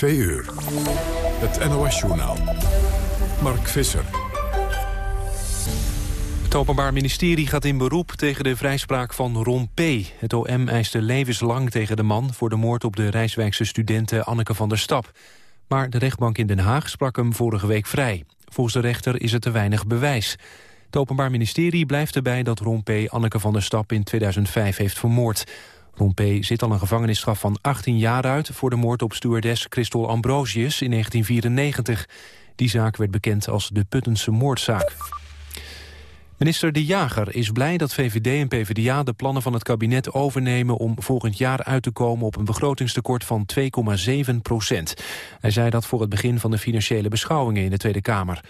Twee uur. Het NOS-journaal. Mark Visser. Het Openbaar Ministerie gaat in beroep tegen de vrijspraak van Ron P. Het OM eiste levenslang tegen de man... voor de moord op de Rijswijkse studente Anneke van der Stap. Maar de rechtbank in Den Haag sprak hem vorige week vrij. Volgens de rechter is er te weinig bewijs. Het Openbaar Ministerie blijft erbij dat Ron P. Anneke van der Stap in 2005 heeft vermoord. Ron P. zit al een gevangenisstraf van 18 jaar uit... voor de moord op stewardess Christel Ambrosius in 1994. Die zaak werd bekend als de Puttense moordzaak. Minister De Jager is blij dat VVD en PvdA de plannen van het kabinet overnemen om volgend jaar uit te komen op een begrotingstekort van 2,7 procent. Hij zei dat voor het begin van de financiële beschouwingen in de Tweede Kamer.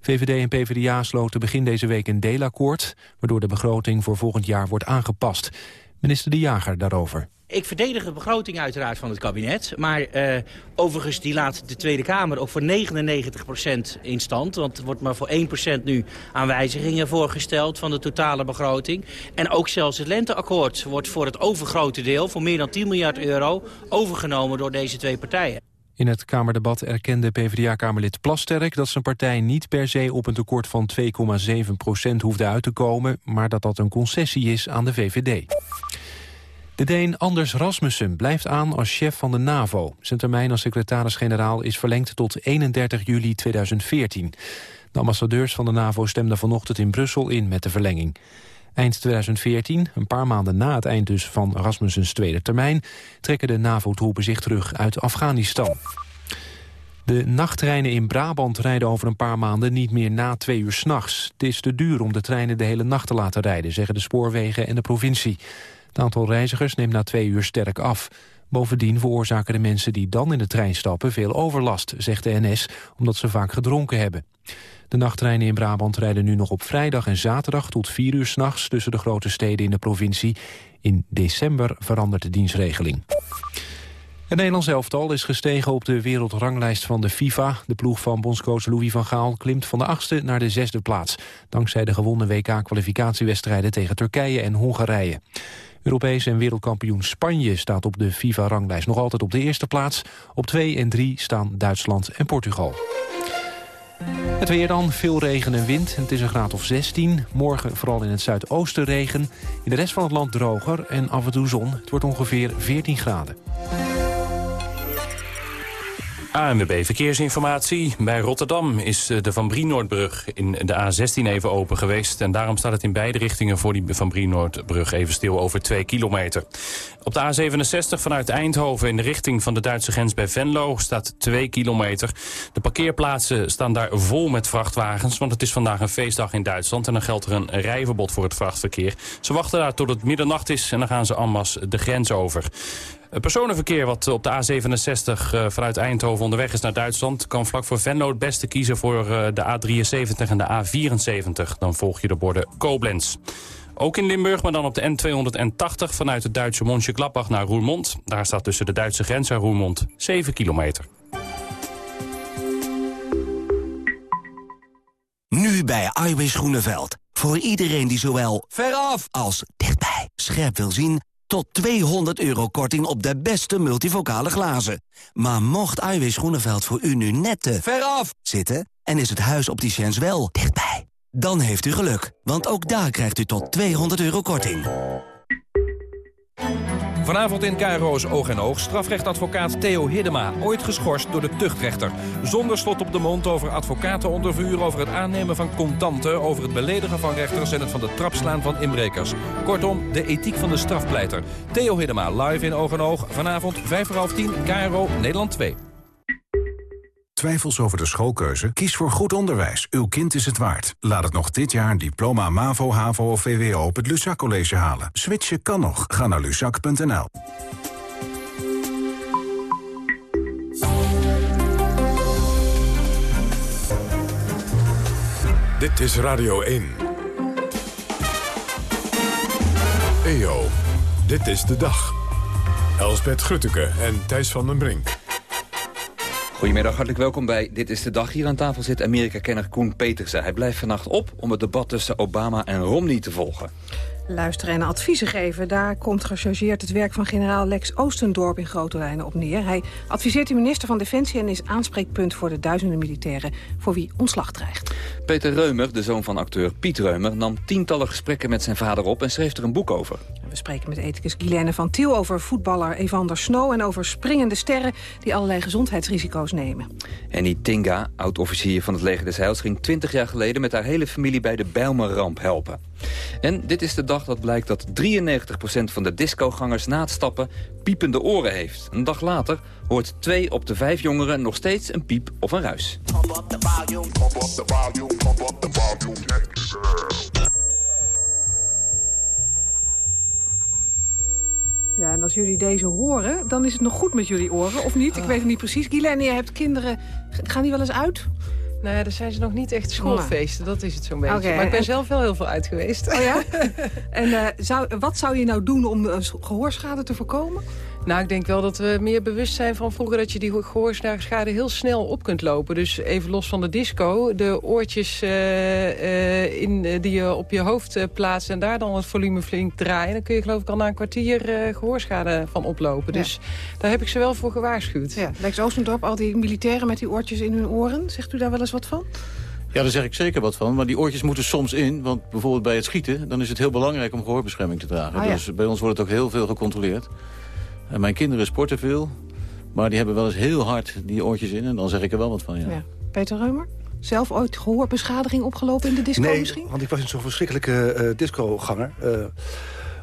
VVD en PvdA sloten begin deze week een deelakkoord... waardoor de begroting voor volgend jaar wordt aangepast. Minister De Jager daarover. Ik verdedig de begroting uiteraard van het kabinet. Maar uh, overigens die laat de Tweede Kamer ook voor 99% in stand. Want er wordt maar voor 1% nu aan wijzigingen voorgesteld van de totale begroting. En ook zelfs het lenteakkoord wordt voor het overgrote deel, voor meer dan 10 miljard euro, overgenomen door deze twee partijen. In het Kamerdebat erkende PvdA-Kamerlid Plasterk dat zijn partij niet per se op een tekort van 2,7 procent hoefde uit te komen, maar dat dat een concessie is aan de VVD. De Deen Anders Rasmussen blijft aan als chef van de NAVO. Zijn termijn als secretaris-generaal is verlengd tot 31 juli 2014. De ambassadeurs van de NAVO stemden vanochtend in Brussel in met de verlenging. Eind 2014, een paar maanden na het eind dus van Rasmussens tweede termijn... trekken de NAVO-troepen zich terug uit Afghanistan. De nachttreinen in Brabant rijden over een paar maanden niet meer na twee uur s'nachts. Het is te duur om de treinen de hele nacht te laten rijden, zeggen de spoorwegen en de provincie. Het aantal reizigers neemt na twee uur sterk af. Bovendien veroorzaken de mensen die dan in de trein stappen veel overlast, zegt de NS, omdat ze vaak gedronken hebben. De nachttreinen in Brabant rijden nu nog op vrijdag en zaterdag tot vier uur s'nachts tussen de grote steden in de provincie. In december verandert de dienstregeling. Het Nederlands elftal is gestegen op de wereldranglijst van de FIFA. De ploeg van bondscoach Louis van Gaal klimt van de achtste naar de zesde plaats. Dankzij de gewonnen WK-kwalificatiewedstrijden tegen Turkije en Hongarije. Europees en wereldkampioen Spanje staat op de FIFA-ranglijst nog altijd op de eerste plaats. Op 2 en 3 staan Duitsland en Portugal. Het weer dan, veel regen en wind. Het is een graad of 16. Morgen vooral in het zuidoosten regen. In de rest van het land droger en af en toe zon. Het wordt ongeveer 14 graden. ANWB Verkeersinformatie. Bij Rotterdam is eh, de Van Brienoordbrug in de A16 even open geweest. En daarom staat het in beide richtingen voor die Van Brienoordbrug even stil over 2 kilometer. Op de A67 vanuit Eindhoven in de richting van de Duitse grens bij Venlo staat 2 kilometer. De parkeerplaatsen staan daar vol met vrachtwagens, want het is vandaag een feestdag in Duitsland. En dan geldt er een rijverbod voor het vrachtverkeer. Ze wachten daar tot het middernacht is en dan gaan ze ammas de grens over. Het personenverkeer wat op de A67 uh, vanuit Eindhoven onderweg is naar Duitsland... kan vlak voor Venlo het beste kiezen voor uh, de A73 en de A74. Dan volg je de borden Koblenz. Ook in Limburg, maar dan op de N280 vanuit het Duitse Mönchengladbach naar Roermond. Daar staat tussen de Duitse grens en Roermond 7 kilometer. Nu bij Iwis Groeneveld. Voor iedereen die zowel veraf als dichtbij scherp wil zien tot 200 euro korting op de beste multivocale glazen. Maar mocht Iwis Groeneveld voor u nu net te veraf zitten... en is het huis op die chance wel dichtbij... dan heeft u geluk, want ook daar krijgt u tot 200 euro korting. Vanavond in KRO's Oog en Oog strafrechtadvocaat Theo Hiddema... ooit geschorst door de tuchtrechter. Zonder slot op de mond over advocaten onder vuur... over het aannemen van contanten... over het beledigen van rechters en het van de trap slaan van inbrekers. Kortom, de ethiek van de strafpleiter. Theo Hiddema live in Oog en Oog. Vanavond 5 voor half 10, KRO Nederland 2. Twijfels over de schoolkeuze? Kies voor goed onderwijs. Uw kind is het waard. Laat het nog dit jaar diploma MAVO, HAVO of VWO op het Luzak College halen. Switchen kan nog. Ga naar luzak.nl. Dit is Radio 1. EO, dit is de dag. Elsbeth Grutteke en Thijs van den Brink. Goedemiddag, hartelijk welkom bij Dit is de Dag. Hier aan tafel zit Amerika-kenner Koen Petersen. Hij blijft vannacht op om het debat tussen Obama en Romney te volgen. Luisteren en adviezen geven. Daar komt gechargeerd het werk van generaal Lex Oostendorp in grote lijnen op neer. Hij adviseert de minister van Defensie en is aanspreekpunt voor de duizenden militairen voor wie ontslag dreigt. Peter Reumer, de zoon van acteur Piet Reumer, nam tientallen gesprekken met zijn vader op en schreef er een boek over. We spreken met ethicus Guilaine van Tiel over voetballer Evander Snow... en over springende sterren die allerlei gezondheidsrisico's nemen. Annie Tinga, oud-officier van het leger des Heils... ging 20 jaar geleden met haar hele familie bij de Bijlmerramp helpen. En dit is de dag dat blijkt dat 93% van de discogangers na het stappen piepende oren heeft. Een dag later hoort twee op de vijf jongeren nog steeds een piep of een ruis. Ja, en als jullie deze horen, dan is het nog goed met jullie oren, of niet? Ik weet het niet precies. Guylaine, je hebt kinderen, gaan die wel eens uit? Nou ja, er zijn ze nog niet echt schoolfeesten, dat is het zo'n beetje. Maar ik ben en- zelf wel heel veel uit geweest. Oh ja? en eh, zou, wat zou je nou doen om een gehoorschade te voorkomen? Nou, ik denk wel dat we meer bewust zijn van vroeger... dat je die gehoorschade heel snel op kunt lopen. Dus even los van de disco, de oortjes eh, eh, in, eh, die je op je hoofd plaatst... en daar dan het volume flink draaien... dan kun je geloof ik al na een kwartier eh, gehoorschade van oplopen. Ja. Dus daar heb ik ze wel voor gewaarschuwd. Ja, Lex Oostendorp, al die militairen met die oortjes in hun oren. Zegt u daar wel eens wat van? Ja, daar zeg ik zeker wat van. Maar die oortjes moeten soms in. Want bijvoorbeeld bij het schieten... dan is het heel belangrijk om gehoorbescherming te dragen. Ah, ja. Dus bij ons wordt het ook heel veel gecontroleerd. En mijn kinderen sporten veel. Maar die hebben wel eens heel hard die oortjes in. En dan zeg ik er wel wat van, ja. Ja. Peter Reumer? Zelf ooit gehoorbeschadiging opgelopen in de disco nee, misschien? want ik was niet zo'n verschrikkelijke eh discoganger. Eh,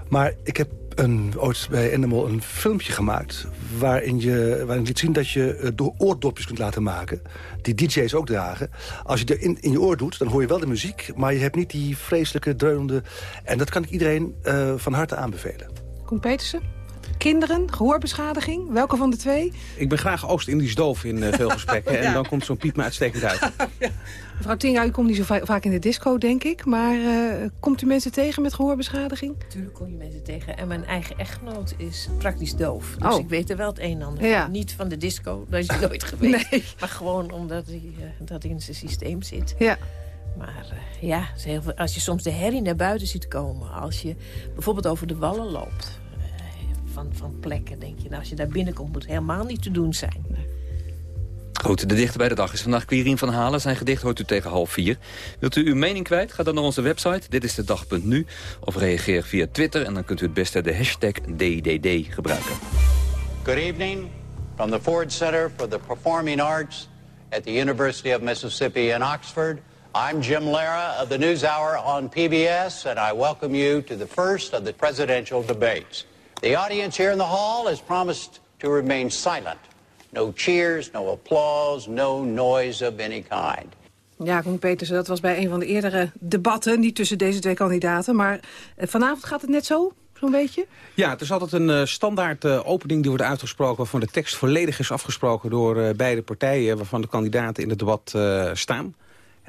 maar ik heb een, ooit bij Animal een filmpje gemaakt... waarin, je, waarin liet zien dat je eh, door oordopjes kunt laten maken... die DJ's ook dragen. Als je er in, in je oor doet, dan hoor je wel de muziek... maar je hebt niet die vreselijke dreunende... en dat kan ik iedereen eh, van harte aanbevelen. Koen Petersen? Kinderen, gehoorbeschadiging, welke van de twee? Ik ben graag Oost-Indisch doof in eh, veel gesprekken. Ja. En dan komt zo'n piep me uitstekend uit. Mevrouw Tinga, u komt niet zo va- vaak in de disco, denk ik. Maar eh, komt u mensen tegen met gehoorbeschadiging? Natuurlijk kom je mensen tegen. En mijn eigen echtgenoot is praktisch doof. Dus Oh. ik weet er wel het een en ander Ja. Niet van de disco, daar is hij nooit geweest. Maar gewoon omdat hij, eh, dat hij in zijn systeem zit. Ja. Maar ja, als je soms de herrie naar buiten ziet komen... als je bijvoorbeeld over de wallen loopt... van, van plekken, denk je... Nou, als je daar binnenkomt, moet het helemaal niet te doen zijn. Goed, de dichter bij de dag is vandaag Quirien van Halen. Zijn gedicht hoort u tegen half vier. Wilt u uw mening kwijt? Ga dan naar onze website, dit is de dag.nu. Of reageer via Twitter en dan kunt u het beste de hashtag DDD gebruiken. Good evening from the Ford Center for the Performing Arts at the University of Mississippi in Oxford. I'm Jim Lara of the NewsHour on PBS, and I welcome you to the first of the presidential debates. The audience here in the hall has promised to remain silent. No cheers, no applause, no noise of any kind. Ja, Koen Petersen, dat was bij een van de eerdere debatten. Niet tussen deze twee kandidaten. Maar eh, vanavond gaat het net zo, zo'n beetje? Ja, het is altijd een eh, standaard eh, opening die wordt uitgesproken... waarvan de tekst volledig is afgesproken door eh, beide partijen... waarvan de kandidaten in het debat eh, staan.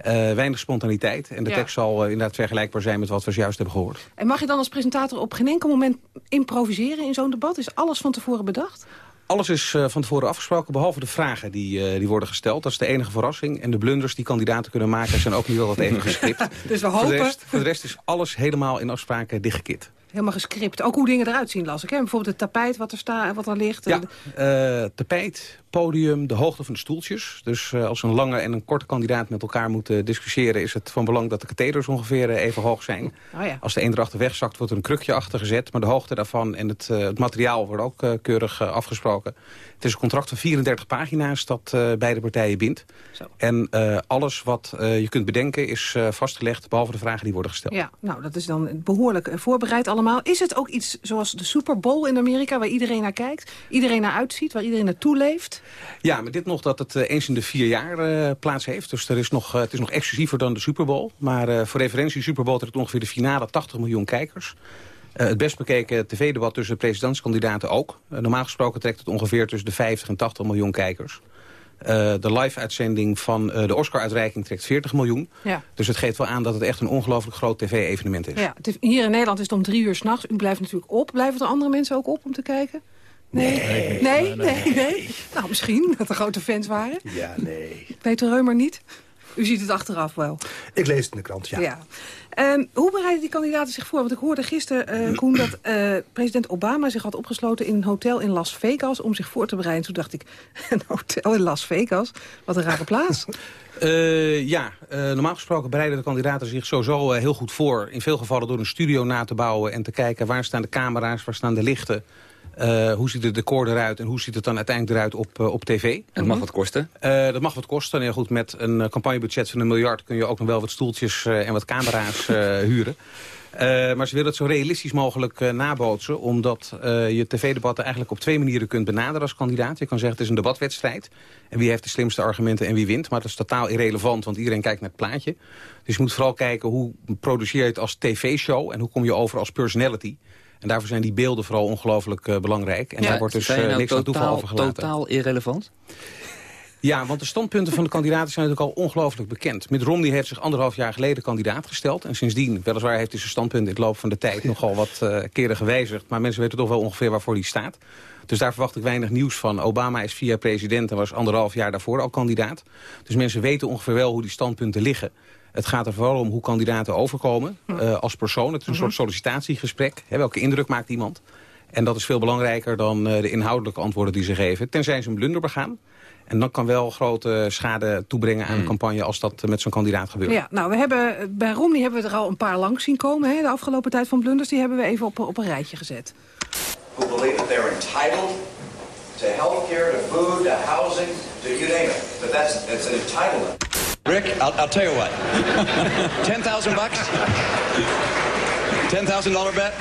Eh, weinig spontaniteit. En de Ja. tekst zal eh, inderdaad vergelijkbaar zijn met wat we zojuist hebben gehoord. En mag je dan als presentator op geen enkel moment improviseren in zo'n debat? Is alles van tevoren bedacht? Alles is eh, van tevoren afgesproken, behalve de vragen die, die worden gesteld. Dat is de enige verrassing. En de blunders die kandidaten kunnen maken zijn ook niet altijd even gescript. Dus we Voor de, hopen... rest, voor de rest is alles helemaal in afspraken dichtgekit. Helemaal gescript. Ook hoe dingen eruit zien, las ik. Hè? Bijvoorbeeld het tapijt wat er, staat, wat er ligt. Ja, tapijt, podium, de hoogte van de stoeltjes. Dus eh, als een lange en een korte kandidaat met elkaar moeten discussiëren... is het van belang dat de katheders ongeveer eh, even hoog zijn. Oh ja. Als de een erachter wegzakt, wordt er een krukje achter gezet. Maar de hoogte daarvan en het, eh, het materiaal wordt ook eh, keurig eh, afgesproken. Het is een contract van 34 pagina's dat eh, beide partijen bindt. En eh, alles wat eh, je kunt bedenken is eh, vastgelegd... behalve de vragen die worden gesteld. Ja, nou, dat is dan behoorlijk eh, voorbereid allemaal. Is het ook iets zoals de Super Bowl in Amerika... waar iedereen naar kijkt, iedereen naar uitziet, waar iedereen naartoe leeft? Ja, maar dit nog dat het eh, eens in de vier jaar eh, plaats heeft. Dus er is nog, eh, het is nog exclusiever dan de Super Bowl. Maar voor referentie, Super Bowl trekt ongeveer de finale 80 miljoen kijkers. Het best bekeken tv-debat tussen de presidentskandidaten ook. Normaal gesproken trekt het ongeveer tussen de 50 en 80 miljoen kijkers. De live-uitzending van de Oscar-uitreiking trekt 40 miljoen. Ja. Dus het geeft wel aan dat het echt een ongelooflijk groot tv-evenement is. Ja, het is- hier in Nederland is het om drie uur s'nachts. U blijft natuurlijk op. Blijven er andere mensen ook op om te kijken? Nee? Nee, nee, nee. Nou, misschien dat er grote fans waren. Ja, nee. Peter Reumer niet? U ziet het achteraf wel. Ik lees het in de krant, ja. Ja. Ehm, hoe bereiden die kandidaten zich voor? Want ik hoorde gisteren, eh, Koen, dat eh, president Obama zich had opgesloten in een hotel in Las Vegas om zich voor te bereiden. Toen dacht ik, een hotel in Las Vegas? Wat een rare plaats. Uh, ja, uh, normaal gesproken bereiden de kandidaten zich sowieso uh, heel goed voor. In veel gevallen door een studio na te bouwen en te kijken waar staan de camera's, waar staan de lichten. Hoe ziet het decor eruit en hoe ziet het dan uiteindelijk eruit op, op tv? Het mag wat kosten? dat mag wat kosten. Nee, goed, met een campagnebudget van een miljard kun je ook nog wel wat stoeltjes en wat camera's huren. Uh, maar ze willen het zo realistisch mogelijk uh, nabootsen... omdat uh, je tv-debatten eigenlijk op twee manieren kunt benaderen als kandidaat. Je kan zeggen het is een debatwedstrijd. En wie heeft de slimste argumenten en wie wint. Maar dat is totaal irrelevant, want iedereen kijkt naar het plaatje. Dus je moet vooral kijken hoe produceer je het als tv-show... en hoe kom je over als personality... En daarvoor zijn die beelden vooral ongelooflijk belangrijk. En ja, daar wordt dus nou niks aan toeval totaal, overgelaten. Totaal irrelevant? Ja, want de standpunten van de kandidaten zijn natuurlijk al ongelooflijk bekend. Mitt Romney heeft zich anderhalf jaar geleden kandidaat gesteld. En sindsdien, weliswaar heeft hij zijn standpunt in het loop van de tijd... nogal wat uh, keren gewijzigd. Maar mensen weten toch wel ongeveer waarvoor hij staat. Dus daar verwacht ik weinig nieuws van. Obama is via president en was anderhalf jaar daarvoor al kandidaat. Dus mensen weten ongeveer wel hoe die standpunten liggen. Het gaat er vooral om hoe kandidaten overkomen uh, als persoon. Het is een soort sollicitatiegesprek. Hè, welke indruk maakt iemand? En dat is veel belangrijker dan uh, de inhoudelijke antwoorden die ze geven. Tenzij ze een blunder begaan. En dat kan wel grote schade toebrengen aan een campagne als dat met zo'n kandidaat gebeurt. Ja, nou, we hebben, bij Romney hebben we er al een paar langs zien komen. Hè, de afgelopen tijd van blunders, die hebben we even op, op een rijtje gezet. Who believe that they're entitled to healthcare, to food, to housing, to you name it. But that's, that's an entitlement. Rick, I'll, I'll tell you what. 10,000 bucks? $10,000 bet?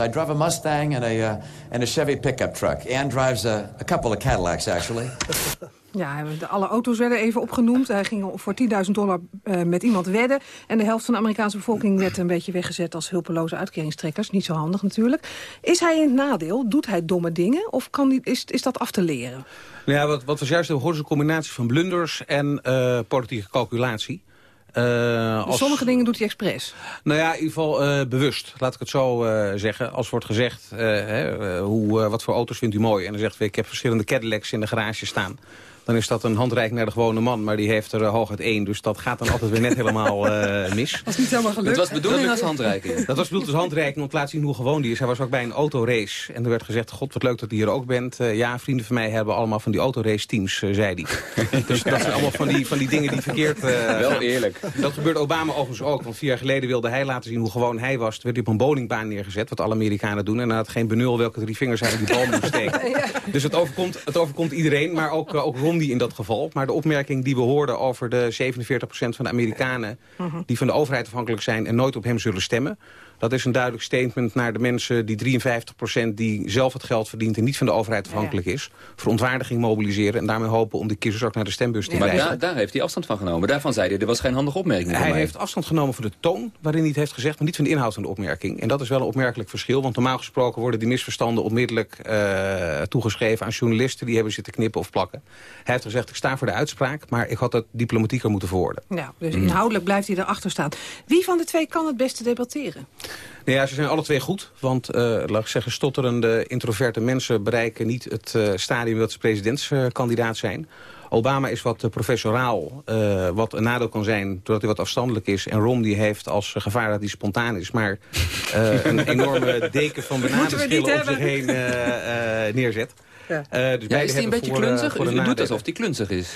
I drive a Mustang and a, uh, and a Chevy pickup truck. Ann drives a, a couple of Cadillacs, actually. Ja, alle auto's werden even opgenoemd. Hij ging voor 10.000 dollar uh, met iemand wedden. En de helft van de Amerikaanse bevolking werd een beetje weggezet als hulpeloze uitkeringstrekkers. Niet zo handig natuurlijk. Is hij in het nadeel? Doet hij domme dingen? Of kan die, is, is dat af te leren? Nou ja, wat, wat was juist een combinatie van blunders en uh, politieke calculatie. Uh, als... Sommige dingen doet hij expres. Nou ja, in ieder geval uh, bewust, laat ik het zo uh, zeggen. Als wordt gezegd, hè, hoe, wat voor auto's vindt u mooi? En dan zegt hij, ik heb verschillende Cadillacs in de garage staan dan is dat een handreiking naar de gewone man. Maar die heeft er uh, hooguit één. Dus dat gaat dan altijd weer net helemaal uh, mis. Dat is niet helemaal gelukt. Het was bedoeling als handreiking. Dat was bedoeld als handreiking om te laten zien hoe gewoon die is. Hij was ook bij een autorace. En er werd gezegd, god wat leuk dat u hier ook bent. Uh, ja, vrienden van mij hebben allemaal van die autorace teams, zei hij. dus dat zijn allemaal van die, van die dingen die verkeerd Wel eerlijk. Dat gebeurt Obama overigens ook. Want vier jaar geleden wilde hij laten zien hoe gewoon hij was. Toen werd hij op een bowlingbaan neergezet, wat alle Amerikanen doen. En hij had geen benul welke drie vingers hij in die bal moest steken. ja. Dus het overkomt, het overkomt iedereen, maar ook, ook Romney in dat geval. Maar de opmerking die we hoorden over de 47% van de Amerikanen... Mhm. die van de overheid afhankelijk zijn en nooit op hem zullen stemmen... dat is een duidelijk statement naar de mensen, die 53% die zelf het geld verdient... en niet van de overheid afhankelijk is. Verontwaardiging mobiliseren en daarmee hopen om de kiezers ook naar de stembus te krijgen. krijgen. Maar daar, daar heeft hij afstand van genomen. Daarvan zei hij, er was geen handige opmerking. Hij heeft afstand genomen van de toon waarin hij het heeft gezegd... maar niet van de inhoud van de opmerking. En dat is wel een opmerkelijk verschil. Want normaal gesproken worden die misverstanden onmiddellijk uh, toegeschreven... aan journalisten die hebben zitten knippen of plakken. Hij heeft gezegd, ik sta voor de uitspraak... maar ik had het diplomatieker moeten verwoorden. Ja, dus inhoudelijk blijft hij erachter staan. Wie van de twee kan het beste debatteren? Nou ja, ze zijn alle twee goed. Want, uh, laat ik zeggen, stotterende, introverte mensen bereiken niet het uh, stadium dat ze presidentskandidaat zijn. Obama is wat professoraal, uh, wat een nadeel kan zijn doordat hij wat afstandelijk is. En Romney heeft als gevaar dat hij spontaan is. Maar een enorme deken van banadenschillen op zich heen neerzet. Ja. Uh, dus ja, is hij een beetje voor, klunzig? U doet alsof hij klunzig is.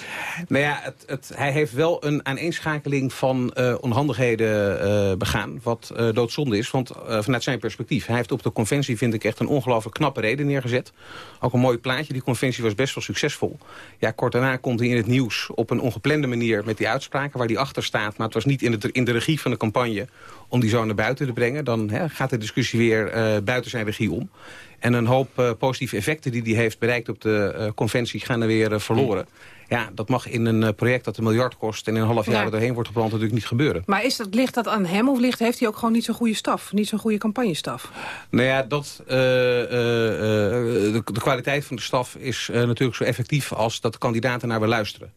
Nou ja, het, het, hij heeft wel een aaneenschakeling van uh, onhandigheden begaan... wat doodzonde is, want vanuit zijn perspectief... hij heeft op de conventie, vind ik, echt een ongelooflijk knappe reden neergezet. Ook een mooi plaatje. Die conventie was best wel succesvol. Ja, kort daarna komt hij in het nieuws op een ongeplande manier... met die uitspraken waar hij achter staat. Maar het was niet in de, in de regie van de campagne om die zo naar buiten te brengen. Dan hè, gaat de discussie weer buiten zijn regie om. En een hoop uh, positieve effecten die hij heeft bereikt op de uh, conventie gaan er weer uh, verloren. Ja, dat mag in een project dat een miljard kost en in een half jaar ja. doorheen wordt gepland natuurlijk niet gebeuren. Maar is dat, ligt dat aan hem of ligt, heeft hij ook gewoon niet zo'n goede staf? Niet zo'n goede campagnestaf? Nou ja, dat, de, de, kwaliteit van de staf is natuurlijk zo effectief als dat de kandidaten naar willen luisteren.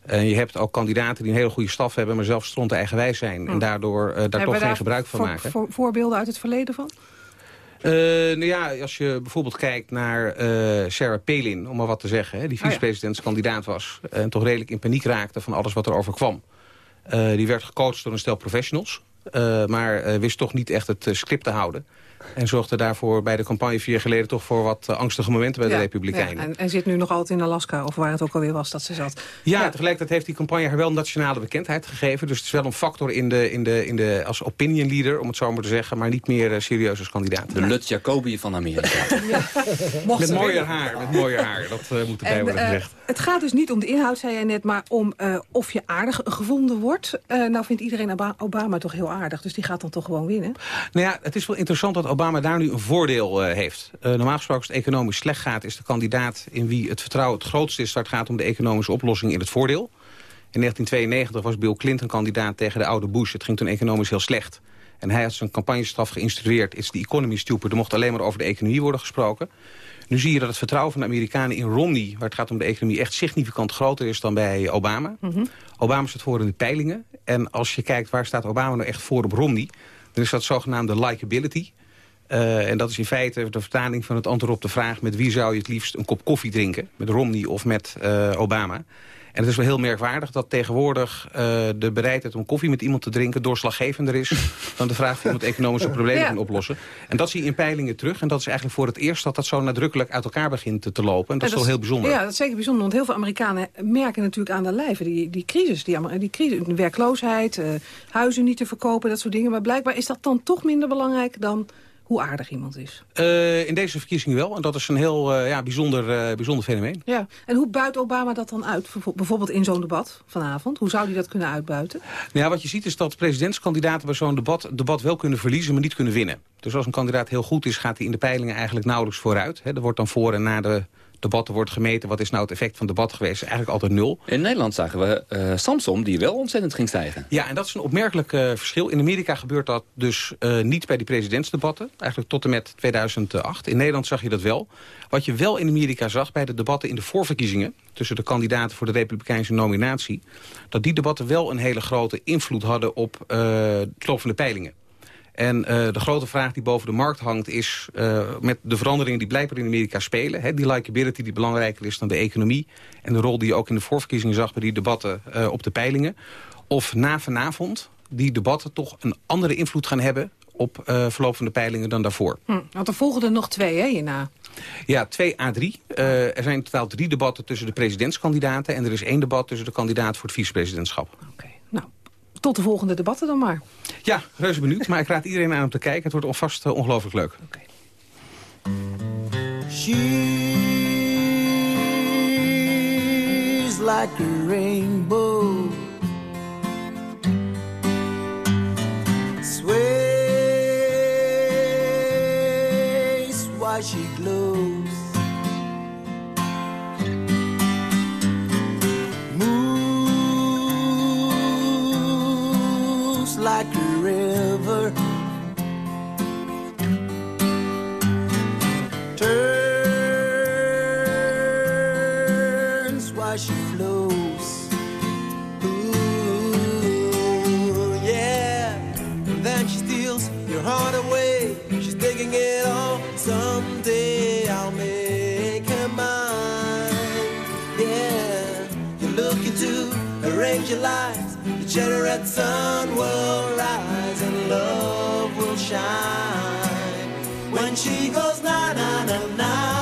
En je hebt ook kandidaten die een hele goede staf hebben... maar zelf stront eigenwijs zijn en daardoor daar toch geen gebruik van maken. Voor, voorbeelden uit het verleden van? Uh, nou ja, als je bijvoorbeeld kijkt naar uh, Sarah Palin, om maar wat te zeggen... Hè, die vicepresidentskandidaat was en toch redelijk in paniek raakte van alles wat er overkwam. Uh, die werd gecoacht door een stel professionals. Maar wist toch niet echt het script te houden. En zorgde daarvoor bij de campagne vier jaar geleden... toch voor wat angstige momenten bij de Republikeinen. Ja, en, en, zit nu nog altijd in Alaska, of waar het ook alweer was dat ze zat. Ja, ja. tegelijkertijd heeft die campagne haar wel nationale bekendheid gegeven. Dus het is wel een factor in de, in de, in de, als opinion leader, om het zo maar te zeggen... maar niet meer serieus als kandidaat. De Lutz Jacobi van Amerika. met mooier haar, met mooier haar. Dat moet erbij en, worden gezegd. het gaat dus niet om de inhoud, zei jij net... maar om of je aardig gevonden wordt. nou vindt iedereen Obama toch heel aardig, dus die gaat dan toch gewoon winnen? Nou ja, het is wel interessant dat Obama daar nu een voordeel uh, heeft. Uh, normaal gesproken als het economisch slecht gaat... is de kandidaat in wie het vertrouwen het grootste is... waar het gaat om de economische oplossing in het voordeel. In 1992 was Bill Clinton kandidaat tegen de oude Bush. Het ging toen economisch heel slecht. En hij had zijn campagnestaf geïnstrueerd... It's the economy stupid. Er mocht alleen maar over de economie worden gesproken. Nu zie je dat het vertrouwen van de Amerikanen in Romney... waar het gaat om de economie echt significant groter is dan bij Obama. Mm -hmm. Obama staat voor in de peilingen. En als je kijkt waar staat Obama nou echt voor op Romney... dan is dat zogenaamde likability. Uh, en dat is in feite de vertaling van het antwoord op de vraag... met wie zou je het liefst een kop koffie drinken? Met Romney of met uh, Obama? En het is wel heel merkwaardig dat tegenwoordig uh, de bereidheid om koffie met iemand te drinken... doorslaggevender is dan de vraag of iemand economische problemen ja. oplossen. En dat zie je in peilingen terug. En dat is eigenlijk voor het eerst dat dat zo nadrukkelijk uit elkaar begint te, te lopen. En dat, is wel heel bijzonder. Ja, dat is zeker bijzonder. Want heel veel Amerikanen merken natuurlijk aan de lijve die, die crisis. Die, die crisis, werkloosheid, uh, huizen niet te verkopen, dat soort dingen. Maar blijkbaar is dat dan toch minder belangrijk dan hoe aardig iemand is. Uh, in deze verkiezing wel. En dat is een heel uh, ja, bijzonder, uh, bijzonder fenomeen. Ja. En hoe buit Obama dat dan uit? Bijvoorbeeld in zo'n debat vanavond. Hoe zou hij dat kunnen uitbuiten? Nou ja, wat je ziet is dat presidentskandidaten bij zo'n debat, debat wel kunnen verliezen, maar niet kunnen winnen. Dus als een kandidaat heel goed is, gaat hij in de peilingen eigenlijk nauwelijks vooruit. He, er wordt dan voor en na de debatten wordt gemeten. Wat is nou het effect van debat geweest? Eigenlijk altijd nul. In Nederland zagen we uh, Samsom die wel ontzettend ging stijgen. Ja, en dat is een opmerkelijk uh, verschil. In Amerika gebeurt dat dus uh, niet bij die presidentsdebatten. Eigenlijk tot en met 2008. In Nederland zag je dat wel. Wat je wel in Amerika zag bij de debatten in de voorverkiezingen... tussen de kandidaten voor de republikeinse nominatie... dat die debatten wel een hele grote invloed hadden op het loop van de peilingen. En uh, de grote vraag die boven de markt hangt is... Uh, met de veranderingen die blijkbaar in Amerika spelen... Hè, die likability die belangrijker is dan de economie... en de rol die je ook in de voorverkiezingen zag... bij die debatten uh, op de peilingen... of na vanavond die debatten toch een andere invloed gaan hebben... op verloop van de peilingen dan daarvoor. Hm, want er volgen er nog twee, hè, hierna? Ja, twee A3. Uh, er zijn in totaal drie debatten tussen de presidentskandidaten... en er is één debat tussen de kandidaat voor het vicepresidentschap. Oké, okay. nou, tot de volgende debatten dan maar. Ja, reuze benieuwd. Maar ik raad iedereen aan om te kijken. Het wordt alvast uh, ongelooflijk leuk. Okay. She's like a rainbow Sways like a river. Turns while she flows. Ooh, yeah. And then she steals your heart away. She's taking it all. Someday I'll make her mine. Yeah. You look into her angel eyes. The generate sun will rise and love will shine. When she goes na na na na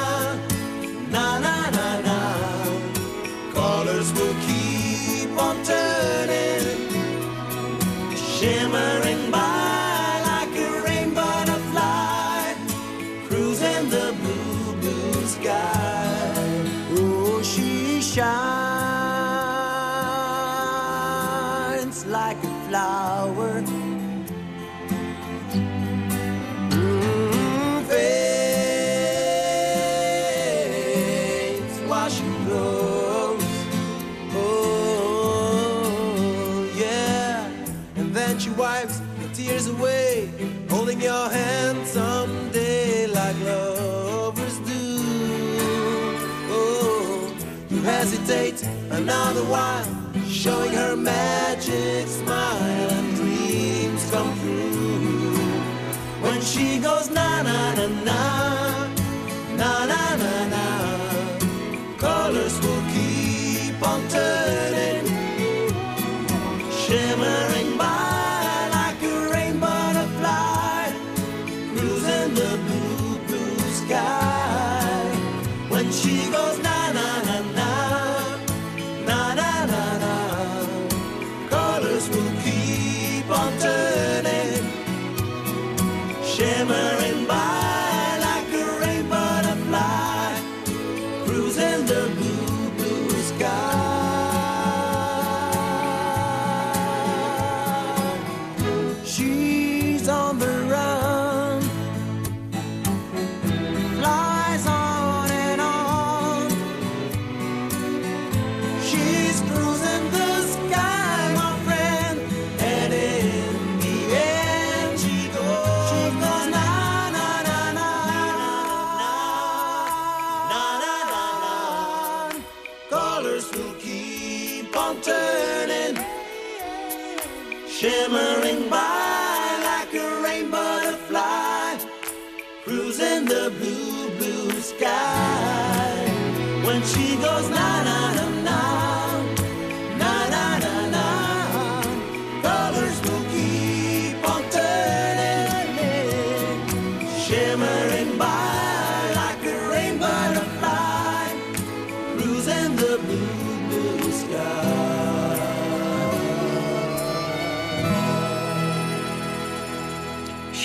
showing her magic